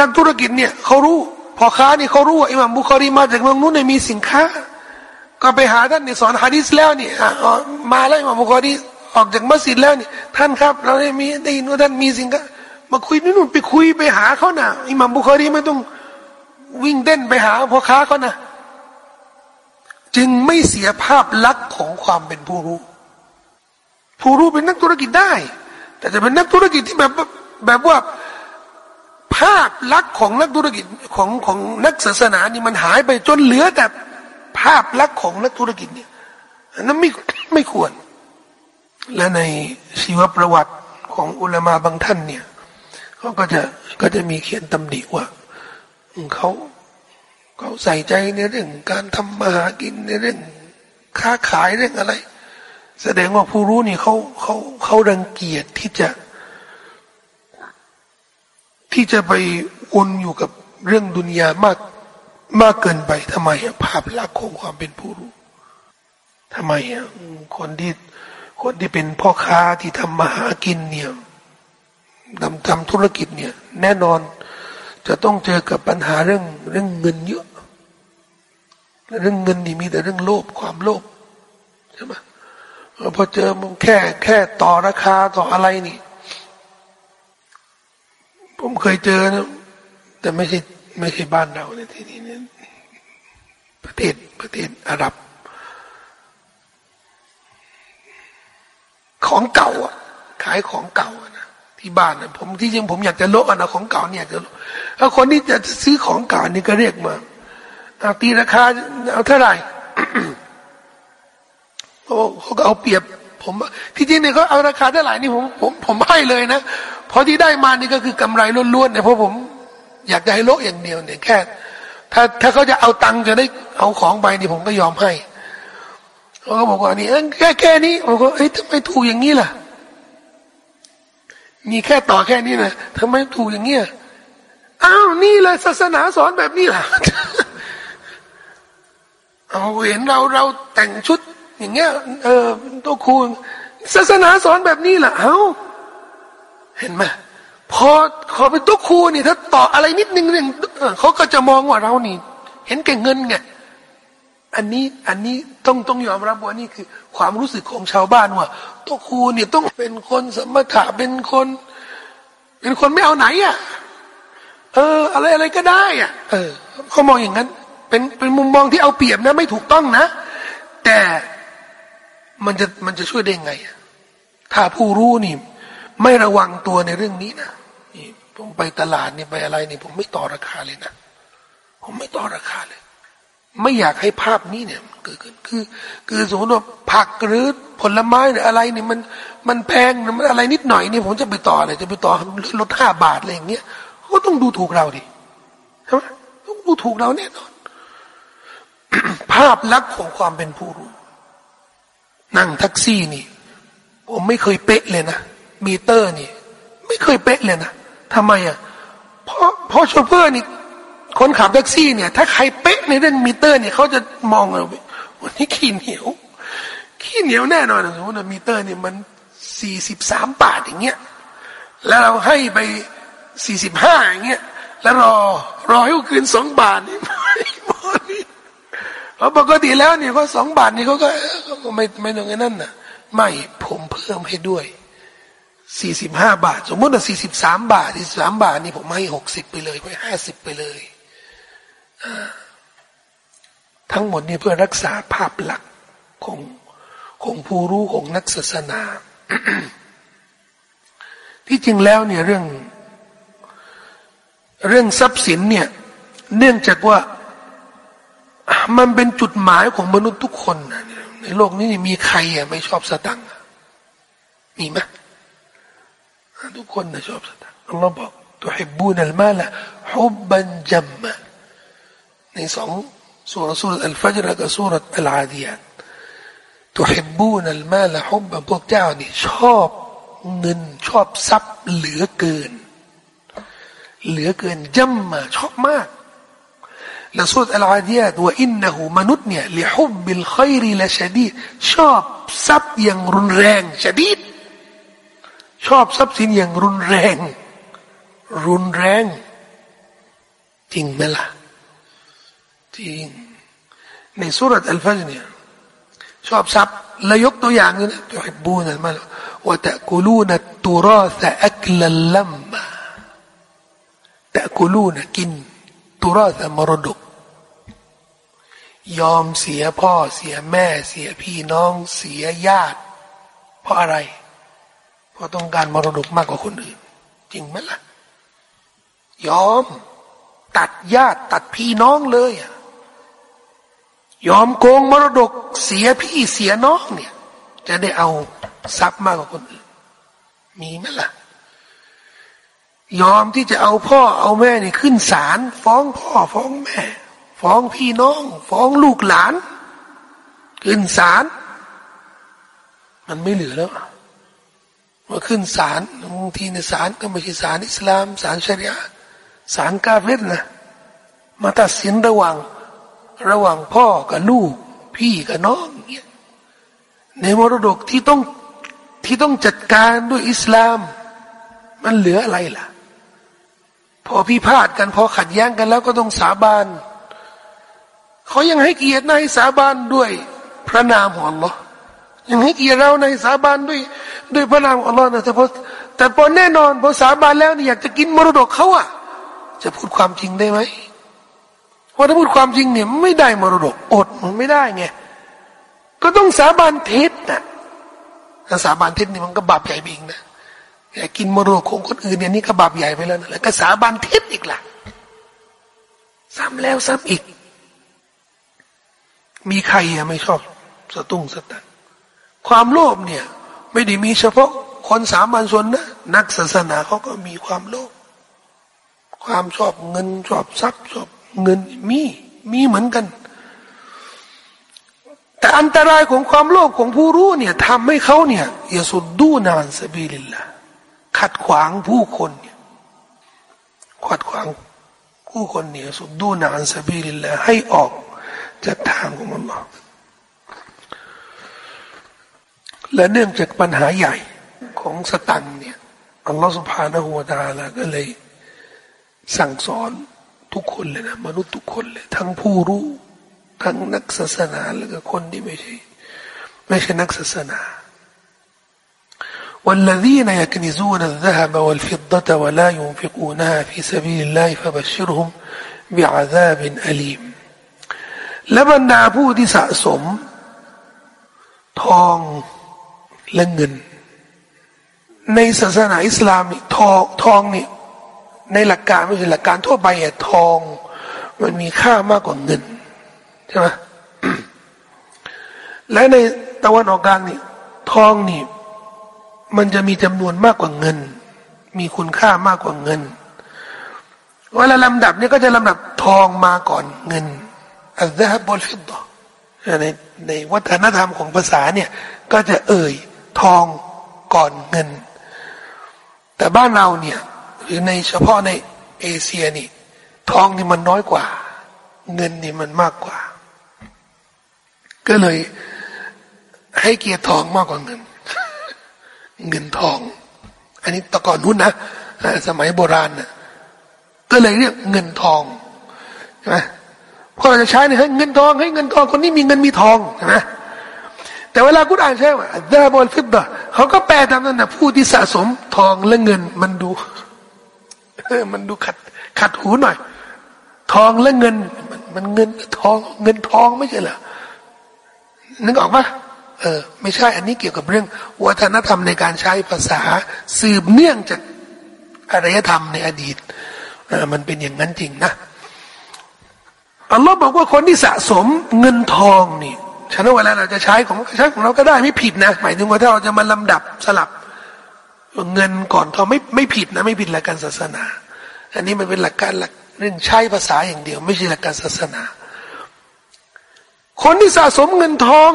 นักธุรกิจเนี่ยเขารู้ พอค้านี่เขารู้ว่าอิหมัมบุคอรีมาจากเมืองนู้นเนี่ยมีสินค้า ก็ไปหาท่านนี่สอนฮะดิษแล้วเนี่ยมาแล้วอิหมัมบุคอรีออกจากมัสยิดแล้วนี่ ท่านครับ เราได้มีได้ยินว่าท่านมีสินค้ามาคุยนู่นไปคุยไปหาเขานะ่ะอิหมัมบุคอรีไม่ต้องวิ่งเต้นไปหาพ่อค้าเขานะจึงไม่เสียภาพลักษณ์ของความเป็นผู้รู้ ผู้รู้เป็นนักธุรกิจได้ แต่จะเป็นนักธุรกิจที่แบบแบบว่า ภาพลักษณ์ของนักธุรกิจของของนักศาสนานี่มันหายไปจนเหลือแต่ภาพลักษณ์ของนักธุรกิจเนี่ยนั้นไม่ไม่ควร และในชีวประวัติของอุลามาบางท่านเนี่ยเขาก็จะก็จะมีเขียนตำหนิว่าเขาเขาใส่ใจในเรื่องการทำมาหากินในเรื่องค้าขายเรื่องอะไร แสดงว่าผู้รู้นี่เขาเขาเขารังเกียจที่จะ ที่จะไปวนอยู่กับเรื่องดุนยามากมากเกินไปทำไมภาพลักษณ์ของความเป็นผู้รู้ทำไมอะคนที่คนที่เป็นพ่อค้าที่ทำมาหากินเนี่ยทำทำธุรกิจเนี่ย แน่นอนจะต้องเจอกับปัญหาเรื่องเรื่องเงินเยอะเรื่องเงินนี่มีแต่เรื่องโลภความโลภใช่ไหมพอเจอมันแค่แค่ต่อราคาต่ออะไรนี่ ผมเคยเจอนะ แต่ไม่ใช่ไม่ใช่บ้านเราในที่นี้เนี่ยประเทศประเทศอาหรับ ของเก่าอะ ขายของเก่านะที่บ้านนะผมที่จริงผมอยากจะโลกนะของเก่าเนี่ยจะแล้วคนที่จะซื้อของเก่านี่ก็เรียกมาเอาตีราคาเอาเท่าไหร่เขาก็เอาเปรียบผมที่จริงเนี่ยเขาเอาราคาเท่าไหร่นี่ผมผมผมให้เลยนะ เพราะที่ได้มานี่ก็คือกำไรล้วนๆเนี่ยเพราะผม อยากจะให้โลกอย่างเดียวเนี่ยแค่ ถ้าถ้าเขาจะเอาตังค์จะได้เอาของไปนี่ผมก็ยอมให้เขาก็บอกว่านี่แค่แค่นี้ผมก็เอ้ยทำไมถูกอย่างนี้ล่ะมีแค่ต่อแค่นี้นะทำไมถูกอย่างเงี้ยอ้าวนี่เลยศาสนาสอนแบบนี้ล่ะเอาเห็นเราเราแต่งชุดอย่างเงี้ยเออตัวครูศาสนาสอนแบบนี้ล่ะเอา เห็นไหมพอขอเป็นตัวครูนี่ถ้าต่ออะไรนิดนึงเนี่ยเขาก็จะมองว่าเรานี่ เห็นแก่เงินไงอันนี้อันนี้ต้องต้องยอมรับว่านี่คือ ความรู้สึกของชาวบ้านว่าตัวครูเนี่ยต้องเป็นคนสมถะเป็นคน เป็นคนไม่เอาไหนอะเออ อะไรอะไรก็ได้อะ เออเขามองอย่างนั้น เป็นเป็นมุมมองที่เอาเปรียบนะ ไม่ถูกต้องนะ แต่มันจะมันจะช่วยได้ไง ถ้าผู้รู้นี่ ไม่ระวังตัวในเรื่องนี้นะนี่ผมไปตลาดนี่ไปอะไรนี่ผมไม่ต่อราคาเลยนะ ผมไม่ต่อราคาเลย ไม่อยากให้ภาพนี้เนี่ยเกิดขึ้นคือ คือสมมติว่าผักหรือผลไม้หรืออะไรนี่มันมันแพงมันอะไรนิดหน่อยนี่ผมจะไปต่ออะไรจะไปต่อลดห้าบาทอะไรอย่างเงี้ยก็ต้องดูถูกเราดิใช่ไหมต้องดูถูกเราแน่นอนภาพลักษณ์ของความเป็นผู้รู้ นั่งแท็กซี่นี่ ผมไม่เคยเป๊ะเลยนะ มีเตอร์นี่ ไม่เคยเป๊ะเลยนะทำไมอะเพราะเพราะโชเฟอร์นี่ คนขับแท็กซี่เนี่ย ถ้าใครเป๊ะในเรื่องมีเตอร์เนี่ยเขาจะมองเราวันนี้ขี้เหนียว ขี้เหนียวแน่นอนสมมติว่ามีเตอร์เนี่ยมันสี่สิบสามบาทอย่างเงี้ยแล้วเราให้ไปสี่สิบห้าอย่างเงี้ยแล้วรอรอให้คืนสองบาทนี่เพราะปกติแล้วเนี่ยก็สองบาทนี่เขาก็ไม่ไม่ตรงนั้นน่ะ ไม่ผมเพิ่มให้ด้วย สี่สิบห้าบาท สมมติว่าสี่สิบสามบาทสี่สามบาทนี่ผมให้หกสิบไปเลยให้ห้าสิบไปเลย ทั้งหมดนี่เพื่อรักษาภาพลักษณ์ของของผู้รู้ของนักศาสนา ที่จริงแล้วเนี่ยเรื่อง เรื่องทรัพย์สินเนี่ยเนื่องจากว่ามันเป็นจุดหมายของมนุษย์ทุกคน ในโลกนี้มีใครอะไม่ชอบสตังค์มีไหม ทุกคนนะชอบสตังค์อัลลอฮ์บอกตุฮิบูนัลมาละฮุบบันจัมมะในสองสุรสุรอัลฟัจรกับสุรอัลอาดียนตุฮิบูนัลมาละฮุบบันพวกเจ้านี่ชอบเงินชอบทรัพย์เหลือเกิน เหลือเกินย่ำมาชอบมากและสุดอัลอาดียตัวอินนะหูมนุษย์เนี่ยลิฮุบบิลขัยรีและชดีชอบทรัพย์อย่างรุนแรงชดีด ชอบทรัพย์สินอย่างรุนแรง รุนแรง จริงไหมล่ะจริงในสุรัตอัลฟัจเนี่ยชอบทรัพย์และยกตัวอย่างนึงนะตัวฮิบูนันมาว่าตะกุลูนัตตุราสะอักลลัมมาแต่กูลูนะกินตุรอสมรดก ยอมเสียพ่อเสียแม่เสียพี่น้องเสียญาติ เพราะอะไร เพราะต้องการมรดกมากกว่าคนอื่น จริงไหมล่ะ ยอม ตัดญาติตัดพี่น้องเลยยอมโกงมรดกเสียพี่เสียน้องเนี่ย จะได้เอาทรัพย์มากกว่าคนอื่น มีไหมล่ะยอมที่จะเอาพ่อเอาแม่นี่ขึ้นศาลฟ้องพ่อฟ้องแม่ ฟ้องพี่น้อง ฟ้องลูกหลาน ขึ้นศาลมันไม่เหลือแล้ว ว่าขึ้นศาลบางทีในศาลก็ไม่ใช่ศาลอิสลามศาลชริยะศาลกาเฟตนะมาตัดสินระหว่างระหว่างพ่อกับลูก พี่กับน้องเนี่ยในมรดกที่ต้องที่ต้องจัดการด้วยอิสลาม มันเหลืออะไรล่ะ พอพิพาทกันพอขัดแย้งกันแล้วก็ต้องสาบานเขายังให้เกียรตินายสาบานด้วยพระนามของอัลลอฮ์ ยังให้เกียรติเราในสาบานด้วย ด้วยพระนามของอัลลอฮ์นะแต่พอแต่พอแน่นอนพอสาบานแล้วนี่อยากจะกินมรดกเขาอะจะพูดความจริงได้ไหมพราะถ้าพูดความจริงเนี่ยไม่ได้มรดกอดมันไม่ได้ไงก็ต้องสาบานเท็จนะถ้าสาบานเท็จนี่มันก็บาปใหญ่ไปอีกนะอยากกินมรดกของคนอื่นเนี่ยนี่ก็บาปใหญ่ไปแล้วนะแล้วก็สาบานเท็จอีกล่ะซ้ำแล้วซ้ำอีก มีใครอะไม่ชอบสะตุ้งสะตัน ความโลภเนี่ย ไม่ได้มีเฉพาะคนสามัญชนนะนักศาสนาเขาก็มีความโลภความชอบเงินชอบทรัพย์ชอบเงินมีมีเหมือนกัน แต่อันตรายของความโลภของผู้รู้เนี่ยทำให้เขาเนี่ยอย่าสุดดูนานสบีลิลละขัดขวางผู้คนเนี่ยขัดขวางผู้คนเนี่ยสุดดูนานสบีลิลละให้ออกจากทางของอัลลอฮ์ และเนื่องจากปัญหาใหญ่ของสตังเนี่ยอัลลอฮ์สุบฮานะฮูวาตาละก็เลยสั่งสอนทุกคนเลยนะมนุษย์ทุกคนเลยทั้งผู้รู้ทั้งนักศาสนาแล้วก็คนที่ไม่ใช่ไม่ใช่นักศาสนา والذين يكنزون الذهب والفضة ولا ينفقونها في سبيل الله فبشرهم بعذاب أليم และบรรดาผู้ที่สะสม ทอง และเงิน ในศาสนาอิสลามทองทองนี่ในหลักการไม่ใช่หลักการทั่วไปอะทอง มันมีค่ามากกว่าเงินใช่ไหมและในตะวันออกกลางนี่ทองนี่มันจะมีจำนวนมากกว่าเงิน มีคุณค่ามากกว่าเงินเวลาลำดับนี่ก็จะลำดับทองมาก่อนเงินอัลลอฮฺบอลฟิดดในในวัฒนธรรมของภาษาเนี่ย ก็จะเอ่ย ทองก่อนเงิน แต่บ้านเราเนี่ย หรือในเฉพาะในเอเชียนี่ ทองนี่มันน้อยกว่า เงินนี่มันมากกว่า ก็เลยให้เกียรติทองมากกว่าเงิน เงินทอง อันนี้ตะก่อนนู้นนะสมัยโบราณนะก็เลยเรียกเงินทองใช่ไหมพอเราจะใช้เนี่ยให้เงินทองให้เงินทองคนนี้มีเงินมีทองใช่ไหม แต่เวลากุณอ่านใช่ไหมดาบอลฟิดดะเขาก็แปลตามนั้นนะผู้ที่สะสมทองและเงิน มันดูเออมันดูขัดขัดหูหน่อย ทองและเงิน มันมันเงินทอง เงินทองไม่ใช่เหรอนึกออกปะเออ ไม่ใช่ อันนี้เกี่ยวกับเรื่อง วัฒนธรรมในการใช้ภาษาสืบเนื่องจากอารยธรรมในอดีตมันเป็นอย่างนั้นจริงนะอัลลอฮ์บอกว่าคนที่สะสมเงินทองนี่ ฉะนั้นเวลาเราจะใช้ของใช้ของเราก็ได้ไม่ผิดนะ หมายถึงว่าถ้าเราจะมาลำดับสลับเงินก่อนทองไม่ไม่ผิดนะ ไม่ผิดหลักการศาสนา อันนี้มันเป็นหลักการหลักเรื่องใช้ภาษาอย่างเดียว ไม่ใช่หลักการศาสนา คนที่สะสมเงินทอง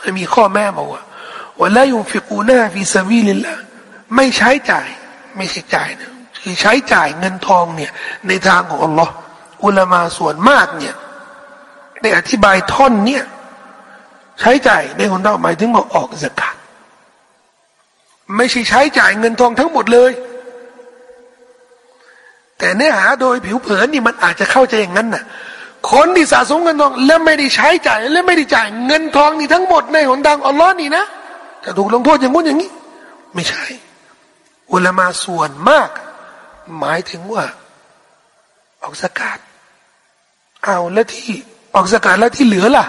มันมีข้อแม่บอกว่าولا ينفقونها في سبيل اللهไม่ใช้จ่าย ไม่ใช้จ่ายนะคือใช้จ่ายเงินทองเนี่ย ในทางของอัลลอฮ์ อุลามาส่วนมากเนี่ยได้อธิบายท่อนเนี่ยใช้จ่ายในคนเราหมายถึงว่าออกซะกาตไม่ใช่ใช้จ่ายเงินทองทั้งหมดเลย แต่เนื้อหาโดยผิวเผินนี่มันอาจจะเข้าใจอย่างนั้นน่ะ คนที่สะสมเงินทอง และไม่ได้ใช้จ่าย และไม่ได้จ่ายเงินทองนี่ทั้งหมดในหนทางอัลลอฮ์นี่นะจะถูกลงโทษอย่างงู้นอย่างนี้ ไม่ใช่ อุลามาส่วนมาก หมายถึงว่า ออกสกาด เอาแล้วที่ออกสกาดแล้วที่เหลือล่ะ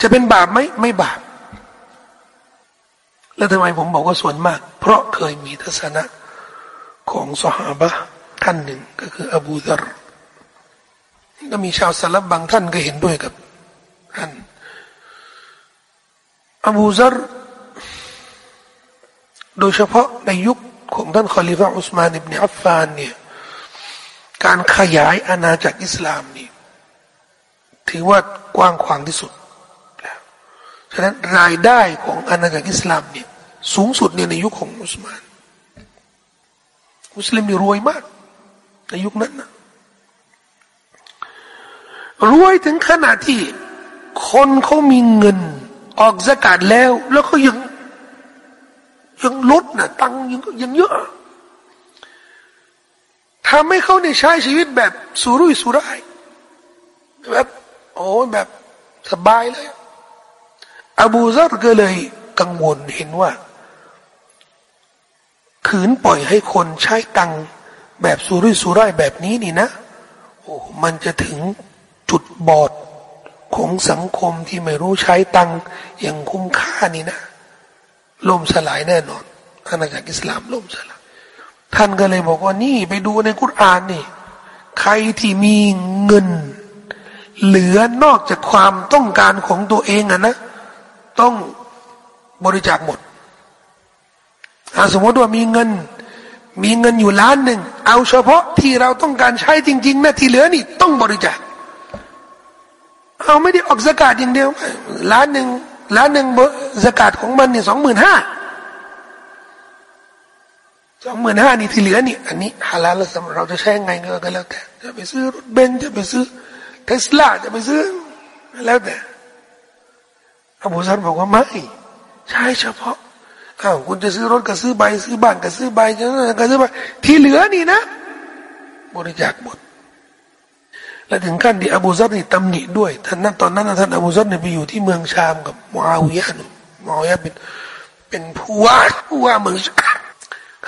จะเป็นบาปไหมไม่บาป แล้วทำไมผมบอกว่าส่วนมาก เพราะเคยมีทัศนะของสหาบะท่านหนึ่งก็คือ อบูดรก็มีชาวสลับบางท่านก็เห็นด้วยกับท่านอบูซารโดยเฉพาะในยุคของท่านคอลิฟะอุสมานอิบเนอัฟฟานเนี่ย การขยายอาณาจักรอิสลามนี่ถือว่ากว้างขวางที่สุดแล้วฉะนั้นรายได้ของอาณาจักรอิสลามเนี่ยสูงสุดเนี่ยในยุคของอุสมาน มุสลิมนี่รวยมาก ในยุคนั้นนะรวยถึงขนาดที่ คนเขามีเงิน ออกสกัดแล้ว แล้วเขายังยังลดนะตังยังยังเยอะ ทำให้เขาในใช้ชีวิตแบบสุรุ่ยสุร่ายแบบโอ้แบบสบายเลย อบูซารก็เลยกังวลเห็นว่า ขืนปล่อยให้คนใช้ตังแบบสุรุ่ยสุร่ายแบบนี้นี่นะโอ้มันจะถึงจุดบอดของสังคมที่ไม่รู้ใช้ตังอย่างคุ้มค่านี่นะ ล่มสลายแน่นอนอาณาจักรอิสลามล่มสลาย ท่านก็เลยบอกว่านี่ไปดูในกุรานนี่ ใครที่มีเงิน เหลือนอกจากความต้องการของตัวเองอะนะ ต้องบริจาคหมดสมมติว่ามีเงิน มีเงินอยู่ล้านหนึ่ง เอาเฉพาะที่เราต้องการใช้จริง ๆนะที่เหลือนี่ต้องบริจาคเอาไม่ได้ออกสกาดอย่างเดียวล้านหนึ่งล้านหนึ่งสกาดของมันเนี่ยสองหมื่นห้า สองหมื่นห้านี่ที่เหลือนี่อันนี้ฮาลาลสำหรับเราจะใช้ไงก็แล้วแต่จะไปซื้อรถเบนซ์จะไปซื้อเทสลาจะไปซื้อแล้วแต่อบูซันบอกว่าไม่ใช่เฉพาะอ้าวคุณจะซื้อรถก็ซื้อใบซื้อบ้านก็ซื้อใบก็ซื้อใบที่เหลือนี่นะ บริจาคหมดและถึงขั้นที่อบูซัรนี่ตำหนิด้วยท่านนั้นตอนนั้นท่านอบูซัรเนี่ยไปอยู่ที่เมืองชามกับมอาวิยะนมอาวิยะเป็นเป็นผู้ว่าผู้ว่าเมืองชาม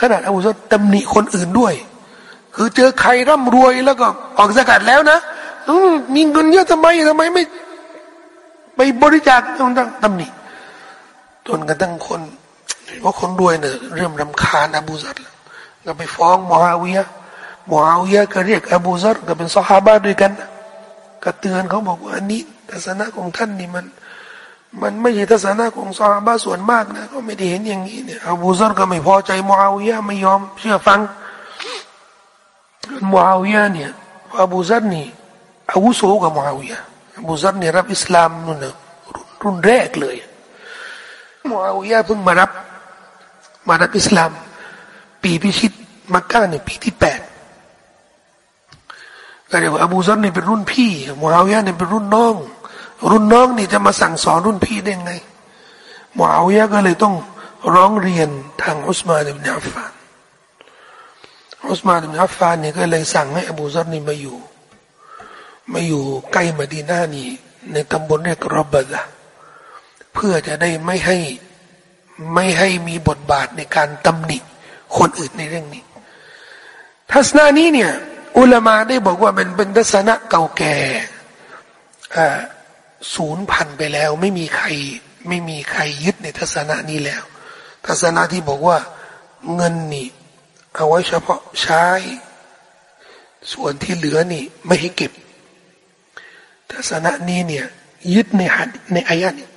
ขนาดอบูซัรตำหนิคนอื่นด้วย คือเจอใครร่ำรวยแล้วก็ออกสกัดแล้วนะมีเงินเยอะทำไมทำไมไม่ไปบริจาคต้องตำหนิจนกระทั่งคนว่าคนรวยเนี่ยเริ่มรำคาญอบูซัรแล้วก็ไปฟ้องมอาวิยะมอาวิยะก็เรียกอบูซัรก็เป็นสหาบะด้วยกัน ก็เตือนเขาบอกว่าอันนี้ทัศนะของท่านนี่มัน มันไม่ใช่ทัศนะของสหาบะส่วนมากนะก็ไม่ได้เห็นอย่างนี้เนี่ยอบูซัรก็ไม่พอใจมอาวิยะไม่ยอมเชื่อฟังมอาวิยะเนี่ยอบูซัรนี่อาวุโสกับมอาวิยะอบูซัรเนี่ยรับอิสลามนู่นนะรุ่นแรกเลยมอาวิยะเพิ่งมารับมารับอิสลาม ปีพิชิตมักกะเนี่ยปีที่แปดก็เรียกว่าอบูซัรนี่เป็นรุ่นพี่มูอาวิยะเนี่ยเป็นรุ่นน้อง รุ่นน้องนี่จะมาสั่งสอนรุ่นพี่ได้ไงมูอาวิยะก็เลยต้องร้องเรียนทางอุสมานอิบนาอัฟานอุสมานอิบนาอัฟานเนี่ยก็เลยสั่งให้อบูซัรนี่มาอยู่ มาอยู่ใกล้มดีนานี่ ในตำบลเรียกรบบะละเพื่อจะได้ไม่ให้ไม่ให้มีบทบาทในการตำหนิคนอื่นในเรื่องนี้ ทัศนานี้เนี่ย อุลามาได้บอกว่าเป็นเป็นทัศนะเก่าแก่อ่า ศูนย์พันไปแล้ว ไม่มีใครไม่มีใครยึดในทัศนะนี้แล้ว ทัศนะที่บอกว่าเงินนี่เอาไว้เฉพาะใช้ ส่วนที่เหลือนี่ไม่ให้เก็บ ทัศนะนี้เนี่ยยึดในหัดในอายะนี้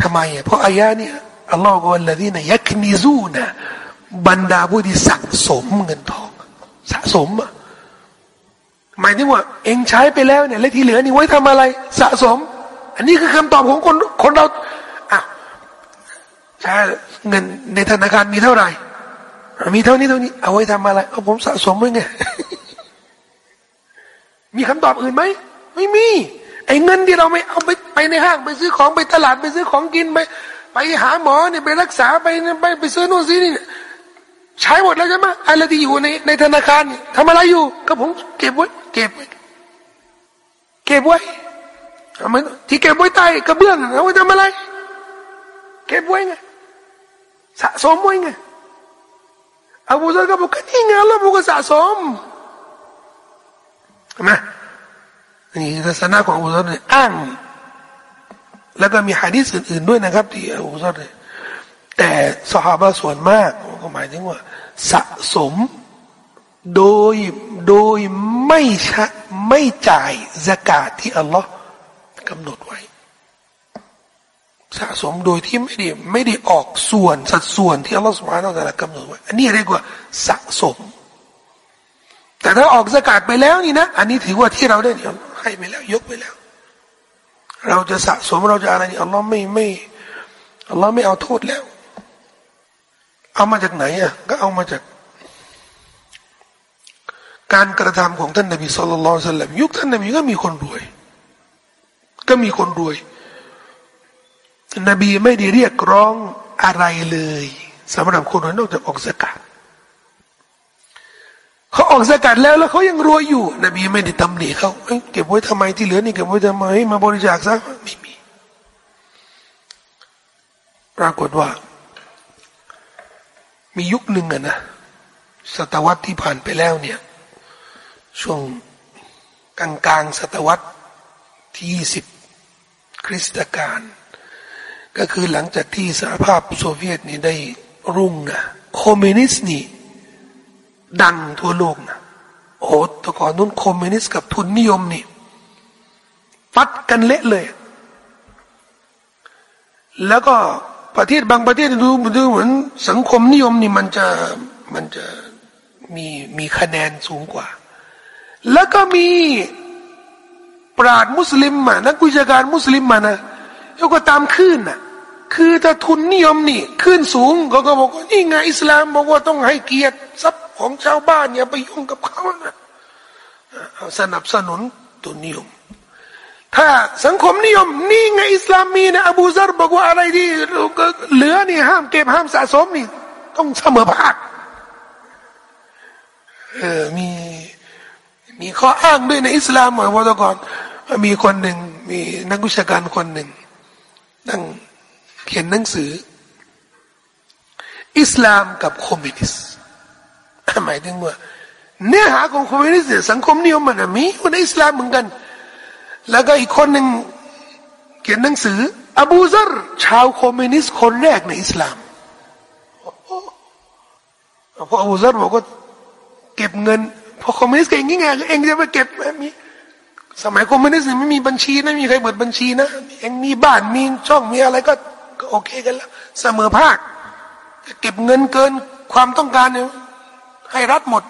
ทำไมอะเพราะอายะเนี่ยอัลลอฮฺก็วันละที่นะยักนิซูนะบรรดาผู้ที่สะสมเงินทอง สะสมอะ หมายถึงว่า เองใช้ไปแล้วเนี่ยและที่เหลือนี่ไว้ทำอะไร สะสม อันนี้คือคำตอบของคนคนเราอะใช้เงินในธนาคารมีเท่าไหร่ มีเท่านี้เท่านี้ เอาไว้ทำอะไรเอาผมสะสมไว้ไงมีคำตอบอื่นไหมไม่มีไอ้เงินที่เราไม่เอาไปไปในห้างไปซื้อของไปตลาดไปซื้อของกินไปไปหาหมอเนี่ยไปรักษาไปไปไปซื้อนู่นซื้อนี่ ใช้หมดแล้วใช่ไหมอะไรที่อยู่ในในธนาคารทำอะไรอยู่ก็ผมเก็บไว้เก็บไว้เก็บไว้ทำไมที่เก็บไว้ใต้กระเบื้องเอาไว้ทำอะไร เก็บไว้ไงสะสมไว้ไงอาบูซัรก็บอกก็นี่ไงแล้วบุกสะสมเห็นไหมนี่ทัศนะของอบูซัรเนี่ยอ้าง แล้วก็มีฮะดิษอื่นๆด้วยนะครับ ที่อบูซัรเนี่ย แต่สหายส่วนมากก็หมายถึงว่า สะสม โดยโดยไม่ชะไม่จ่ายสกาดที่อัลลอฮ์กำหนดไว้ สะสมโดยที่ไม่ได้ไม่ได้ออกส่วนสัดส่วนที่อัลลอฮ์สุบฮานาอัลลอฮ์กำหนดไว้ อันนี้เรียกว่าสะสม แต่ถ้าออกสกาดไปแล้วนี่นะ อันนี้ถือว่าที่เราได้เนี่ยให้ไปแล้ว ยกไปแล้ว เราจะสะสมเราจะอะไรนี่อัลลอฮ์ไม่ไม่อัลลอฮ์ไม่เอาโทษแล้ว เอามาจากไหนอะก็เอามาจาก การกระทำของท่านนบีสุลต่านสัลลัมยุคท่านนบีก็มีคนรวย ก็มีคนรวย นบีไม่ได้เรียกร้องอะไรเลยสำหรับคนนอกจากออกสกัดเขาออกสกัดแล้วแล้วเขายังรวยอยู่ นบีไม่ได้ตำหนิเขาเก็บไว้ทำไมที่เหลือนี่เก็บไว้ทำไมมาบริจาคซะไม่มีปรากฏว่า มียุคหนึ่งอะนะศตวรรษที่ผ่านไปแล้วเนี่ย ช่วงกลางกลางศตวรรษที่สิบคริสตกาลก็คือหลังจากที่สหภาพโซเวียตนี่ได้รุ่งนะคอมมิวนิสต์นี่ดังทั่วโลกนะโอ้ต่ก่อนนู้นคอมมิวนิสต์กับทุนนิยมนี่ฟัดกันเละเลย แล้วก็ ประเทศบางประเทศดูดูเหมือนสังคมนิยมนี่มันจะมันจะมีมีคะแนนสูงกว่า แล้วก็มีปราดมุสลิมมานักวิชาการมุสลิมมานะแล้วก็ตามขึ้นน่ะ คือถ้าทุนนิยมนี่ขึ้นสูงเขาก็บอกว่านี่ไงอิสลามบอกว่าต้องให้เกียรติทรัพย์ของชาวบ้านอย่าไปยุ่งกับเขานะสนับสนุนทุนนิยม ถ้าสังคมนิยม นี่ไงอิสลามมีนะอบูซารบอกว่าอะไรที่เหลือนี่ห้ามเก็บห้ามสะสมนี่ ต้องเสมอภาคเออมีมีข้ออ้างด้วยในอิสลามเหมือนว่าตก่อนมีคนหนึ่งมีนักวิชาการคนหนึ่งนั่งเขียนหนังสือ อิสลามกับคอมมิวนิสต์หมายถึงว่าเนื้อหาของคอมมิวนิสต์สังคมนิยมมันมีอยู่ในอิสลามเหมือนกัน แล้วก็อีกคนหนึ่งเขียนหนังสือ อบูซารชาวคอมมิวนิสต์คนแรกในอิสลามเพราะอบูซารบอกว่าเก็บเงินพอคอมมิวนิสต์เก่งยังไงเองจะไปเก็บมีสมัยคอมมิวนิสต์ไม่มีบัญชีนะมีใครเปิดบัญชีนะเองมีบ้านมีช่องมีอะไรก็โอเคกันแล้วเสมอภาค เก็บเงินเกินความต้องการเนี่ยให้รัฐหมด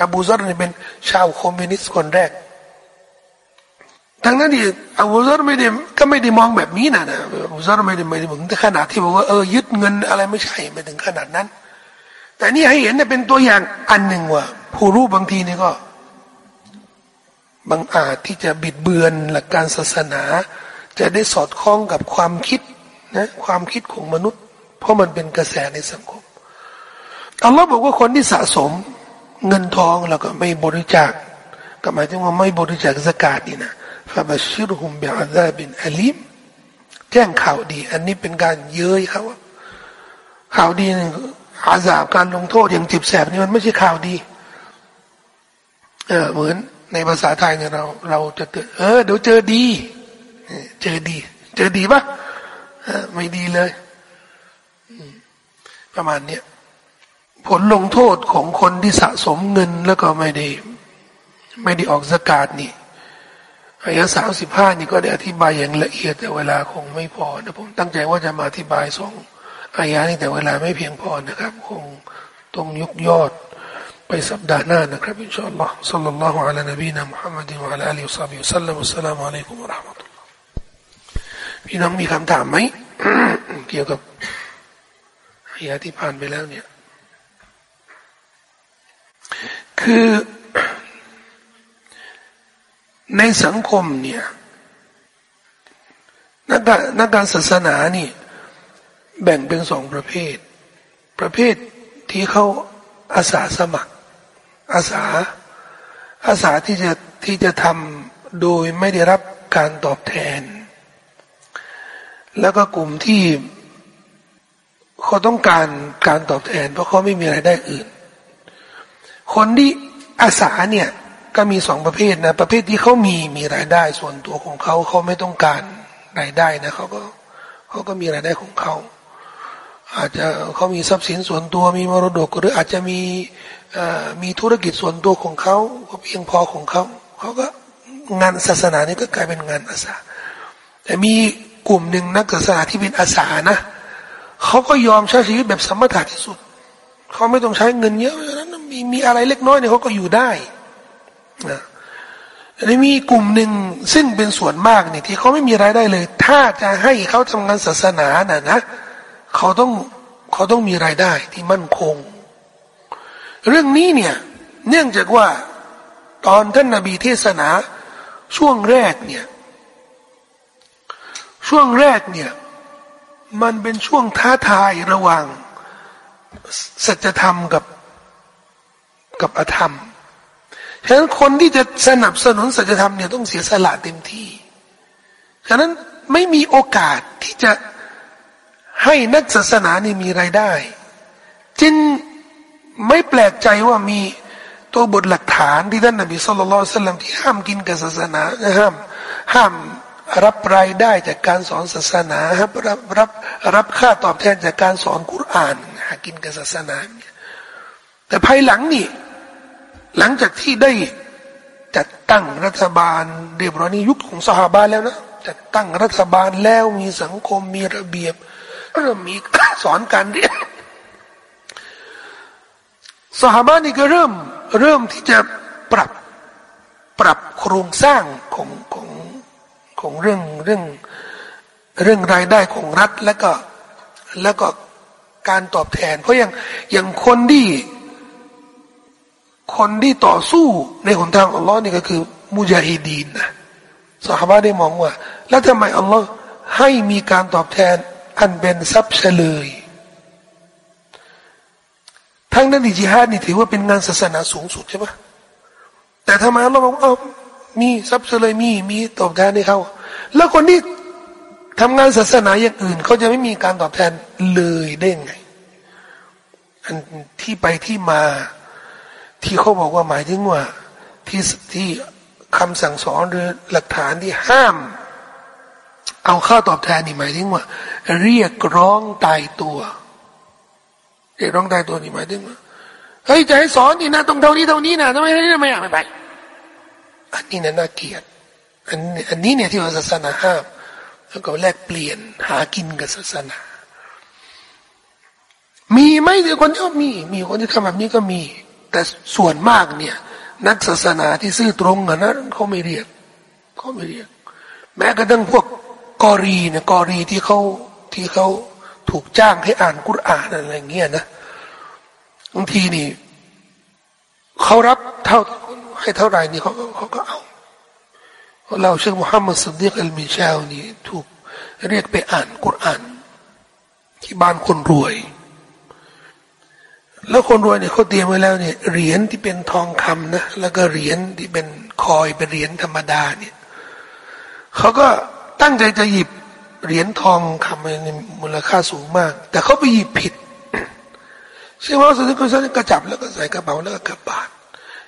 อบูซารเนี่ยเป็นชาวคอมมิวนิสต์คนแรก ทั้งนั้นที่อบูซารไม่ได้ก็ไม่ได้มองแบบนี้นะนะอบูซารไม่ได้ไม่ได้ถึงขนาดที่บอกว่าเออยึดเงินอะไรไม่ใช่ไม่ถึงขนาดนั้น แต่นี่ให้เห็นเนี่ยเป็นตัวอย่างอันหนึ่งว่า ผู้รู้บางทีนี่ก็บางอาจที่จะบิดเบือนหลักการศาสนา จะได้สอดคล้องกับความคิดนะความคิดของมนุษย์ เพราะมันเป็นกระแสในสังคมอัลลอฮ์บอกว่าคนที่สะสมเงินทองแล้วก็ไม่บริจาคก็หมายถึงว่าไม่บริจาคสกาดนี่นะ ฟาบชิรุฮุมบิอาซาบินอัลิมแจ้งข่าวดี อันนี้เป็นการเย้ยเขาข่าวดีอาซาบการลงโทษอย่างจิบแสบนี่มันไม่ใช่ข่าวดี เออเหมือนในภาษาไทยเนี่ยเราเราจะเตือนเออเดี๋ยวเจอดี เจอดี เจอดีปะไม่ดีเลย ประมาณเนี้ยผลลงโทษของคนที่สะสมเงินแล้วก็ไม่ได้ ไม่ได้ออกสกาดนี่ อายะสามสิบห้านี่ก็ได้อธิบายอย่างละเอียดแต่เวลาคงไม่พอนะผมตั้งใจว่าจะมาอธิบายสองอายะนี่แต่เวลาไม่เพียงพอนะครับ คงต้องยกยอดไปสัปดาห์หน้านะครับอินชาอัลลอฮ์ซัลลัลลอฮุอะลัยนบีนะมุฮัมมัดวะลัยลิวซาบิุสัลลัมอัสลามุอะลัยกุมุรราะห์มะตุลลอฮ์พี่น้องมีคำถามไหมเกี่ยวกับอายะที่ผ่านไปแล้วเนี่ย คือ ในสังคมเนี่ยนักการนักการศาสนานี่ แบ่งเป็นสองประเภท ประเภทที่เขาอาสาสมัคร อาสา อาสาที่จะที่จะทำโดยไม่ได้รับการตอบแทน แล้วก็กลุ่มที่เขาต้องการการตอบแทน เพราะเขาไม่มีไรายได้อื่น คนที่อาสาเนี่ย ก็มีสองประเภทนะประเภทที่เขามีมีรายได้ส่วนตัวของเขาเขาไม่ต้องการรายได้นะเขาก็เขาก็มีรายได้ของเขาอาจจะเขามีทรัพย์สินส่วนตัวมีมรดกหรืออาจจะมีมีธุรกิจส่วนตัวของเขาเพียงพอของเขาเขาก็งานศาสนานี่ก็กลายเป็นงานอาสาแต่มีกลุ่มหนึ่งนักศาสนาที่เป็นอาสานะเขาก็ยอมใช้ชีวิตแบบสมถะที่สุดเขาไม่ต้องใช้เงินเยอะนั้นมีมีอะไรเล็กน้อยเนี่ยเขาก็อยู่ได้ อันนี้มีกลุ่มหนึ่งซึ่งเป็นส่วนมากเนี่ยที่เขาไม่มีรายได้เลย ถ้าจะให้เขาทำงานศาสนาน่ะนะเขาต้องเขาต้องมีรายได้ที่มั่นคง เรื่องนี้เนี่ยเนื่องจากว่าตอนท่านนาบีเทศนาช่วงแรกเนี่ยช่วงแรกเนี่ยมันเป็นช่วงท้าทายระหว่างสัจธรรมกับกับอธรรม ฉะนั้นคนที่จะสนับสนุนสัจธรรมเนี่ยต้องเสียสละเต็มที่ ฉะนั้นไม่มีโอกาสที่จะให้นักศาสนานี่มีไรายได้ จึงไม่แปลกใจว่ามีตัวบทหลักฐานที่ท่านนบีสุลต่านสัลลัมที่ห้ามกินกับศาสนาห้ามห้ามรับรายได้จากการสอนศาสนาครับรับรับรับค่าตอบแทนจากการสอนกุรอานหากินกับศาสนา แต่ภายหลังนี่ หลังจากที่ได้จัดตั้งรัฐบาลเรียบร้อยนี่ยุคของสหาบาแล้วนะจัดตั้งรัฐบาลแล้วมีสังคมมีระเบียบเริ่มมีสอนการเรียนสหาบานี่ก็เริ่มเริ่มที่จะปรับปรับโครงสร้างของของของเรื่องเรื่องเรื่องรายได้ของรัฐแล้วก็แล้วก็การตอบแทน เพราะอย่างอย่างคนที่ คนที่ต่อสู้ในหนทางอัลลอฮ์นี่ก็คือ มุจาฮิดีนนะสหายได้มองว่า แล้วทำไมอัลลอฮ์ให้มีการตอบแทนอันเป็นทรัพย์เฉลย ทั้งนั้นดิจิฮัดนี่ถือว่าเป็นงานศาสนาสูงสุดใช่ปะแต่ทำไมอัลลอฮ์บอกเอามีทรัพย์เฉลยมีมีตอบแทนให้เขาแล้วคนที่ทำงานศาสนาอย่างอื่นเขาจะไม่มีการตอบแทนเลยได้ไง อันที่ไปที่มา ที่เขาบอกว่าหมายถึงว่าที่ที่คำสั่งสอนหรือหลักฐานที่ห้าม เอาค่าตอบแทนนี่หมายถึงว่า เรียกร้องตายตัว เรียกร้องตายตัวนี่หมายถึงว่าเฮ้ยจะให้สอนนี่นะต้องเท่านี้เท่านี้นะทำไมทำไมไม่ไปอันนี้นะน่าเกลียดอันอันนี้เนี่ยที่ศาสนาห้ามแล้วก็แลกเปลี่ยนหากินกับศาสนา มีไหมคนที่มี มีคนที่ทำแบบนี้ก็มี แต่ส่วนมากเนี่ย นักศาสนาที่ซื่อตรงอะนะเขาไม่เรียกเขาไม่เรียก แม้กระทั่งพวกกอรีเนี่ยกอรีที่เขาที่เขาถูกจ้างให้อ่านกุรอานอะไรเงี้ยนะบางทีนี่เขารับเท่าให้เท่าไหร่นี่เขาเขาก็เอาเราเชื่อมุฮัมมัดสุดดีกอัลมิชาลนี่ถูกเรียกไปอ่านกุรอาน ที่บ้านคนรวย แล้วคนรวยเนี่ยเขาเตรียมไว้แล้วเนี่ยเหรียญที่เป็นทองคำนะแล้วก็เหรียญที่เป็นคอยเป็นเหรียญธรรมดาเนี่ยเขาก็ตั้งใจจะหยิบเหรียญทองคำในมูลค่าสูงมาก แต่เขาไปหยิบผิดใช่ไหมสุดท้ายก็จับแล้วก็ใส่กระเป๋าแล้วก็กลับบ้าน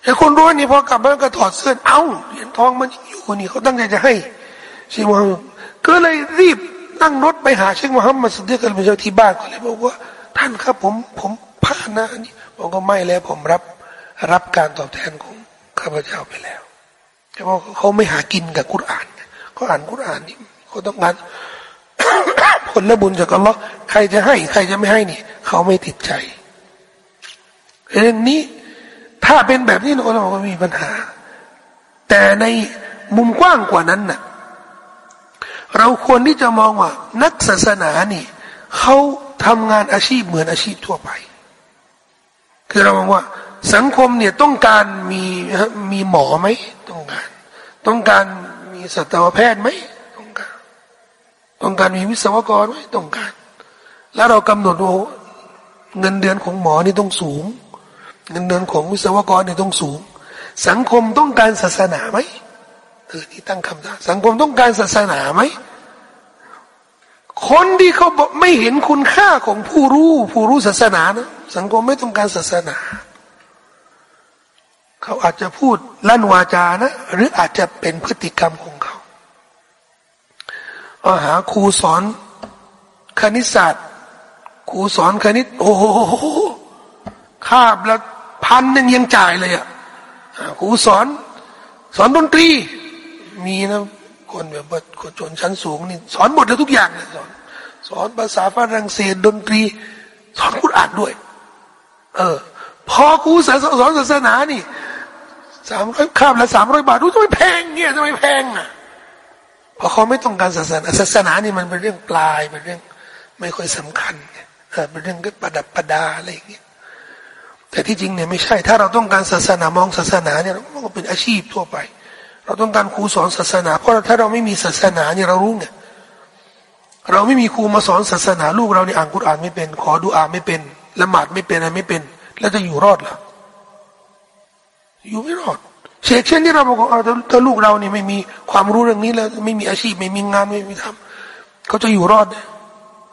ไอ้คนรวยนี่พอกลับบ้านก็ถอดเสื้อเอ้าเหรียญทองมันอยู่นี่เขาตั้งใจจะให้ใช่ไหมก็เลยรีบนั่งรถไปหาเชคมุฮัมมัดสุดที่กันไปเจ้าที่บ้านก็เลยบอกว่า ท่านครับผมผม พานะนี่บอกก็ไม่แล้วผมรับรับการตอบแทนของข้าพเจ้าไปแล้วแต่ว่าเขาไม่หากินกับกุรอานเขาอ่านกุรอานนี่เขาต้องการผลบุญจากอัลลอฮ์ใครจะให้ใครจะไม่ให้นี่เขาไม่ติดใจเรื่องนี้ถ้าเป็นแบบนี้เราก็มีปัญหา แต่ในมุมกว้างกว่านั้นน่ะเราควรที่จะมองว่า นักศาสนานี่เขาทำงานอาชีพเหมือนอาชีพทั่วไป คือเราบอกว่า สังคมเนี่ยต้องการมีมีหมอไหมต้องการ ต้องการมีสัตวแพทย์ไหมต้องการ ต้องการมีวิศวกรไหมต้องการ แล้วเรากำหนดว่าเงินเดือนของหมอนี่ต้องสูง เงินเดือนของวิศวกรนี่ต้องสูง สังคมต้องการศาสนาไหมเออที่ตั้งคำถามสังคมต้องการศาสนาไหม คนที่เขาไม่เห็นคุณค่าของผู้รู้ ผู้รู้ศาสนานะสังคมไม่ต้องการศาสนา เขาอาจจะพูดลั่นวาจานะ หรืออาจจะเป็นพฤติกรรมของเขาเอาหาครูสอนคณิตศาสตร์ครูสอนคณิต โอ้โหคาบละพันหนึ่งยังจ่ายเลยอะครูสอน สอนดนตรี มีนะ คนแบบว่าคนชนชั้นสูงนี่สอนหมดเลยทุกอย่างเลยสอนสอนภาษาฝรั่งเศสดนตรี สอนกุรอานด้วย เออ พอครูสอนสอนศาสนานี่สามร้อยคาบละสามร้อยบาทรู้ทำไมแพงเนี่ยทำไมแพงอะเพราะเขาไม่ต้องการศาสนาศาสนานี่มันเป็นเรื่องปลายเป็นเรื่อง ไม่ค่อยสำคัญเออเป็นเรื่องก็ประดับประดาอะไรอย่างเงี้ยแต่ที่จริงเนี่ยไม่ใช่ถ้าเราต้องการศาสนามองศาสนาเนี่ยมันก็เป็นอาชีพทั่วไป เราต้องการครูสอนศาสนา เพราะถ้าเราไม่มีศาสนาเนี่ยเรารู้ไงเราไม่มีครูมาสอนศาสนาลูกเราเนี่ยอ่านกุรอานไม่เป็น ขอดูอาไม่เป็นละหมาดไม่เป็นอะไรไม่เป็น แล้วจะอยู่รอดหรออยู่ไม่รอดเช่นเช่นที่เราบอกว่าถ้าลูกเราเนี่ยไม่มีความรู้เรื่องนี้แล้ว ไม่มีอาชีพไม่มีงานไม่มีทำเขาจะอยู่รอด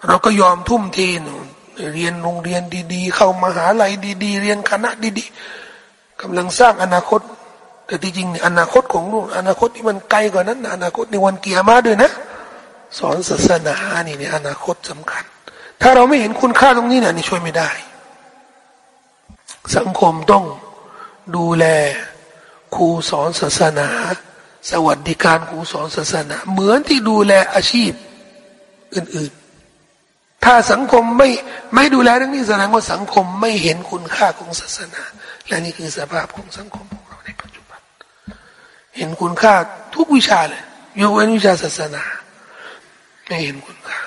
เราก็ยอมทุ่มเทเรียนโรงเรียนดี ๆ เข้ามาหาลัยดี ๆ เรียนคณะดี ๆกำลังสร้างอนาคต แต่ที่จริงอนาคตของลูกอนาคตที่มันไกลกว่านั้นอนาคตในวันเกียร์มาด้วยนะ สอนศาสนานี่ในอนาคตสำคัญ ถ้าเราไม่เห็นคุณค่าตรงนี้เนี่ยนี่ช่วยไม่ได้ สังคมต้องดูแลครูสอนศาสนา สวัสดิการครูสอนศาสนา เหมือนที่ดูแลอาชีพอื่นๆ ถ้าสังคมไม่ไม่ดูแลเรื่องนี้แสดงว่าสังคมไม่เห็นคุณค่าของศาสนา และนี่คือสภาพของสังคมของเราในปัจจุบัน เห็นคุณค่าทุกวิชาเลยยกเว้นวิชาศาสนา ไม่เห็นคุณค่า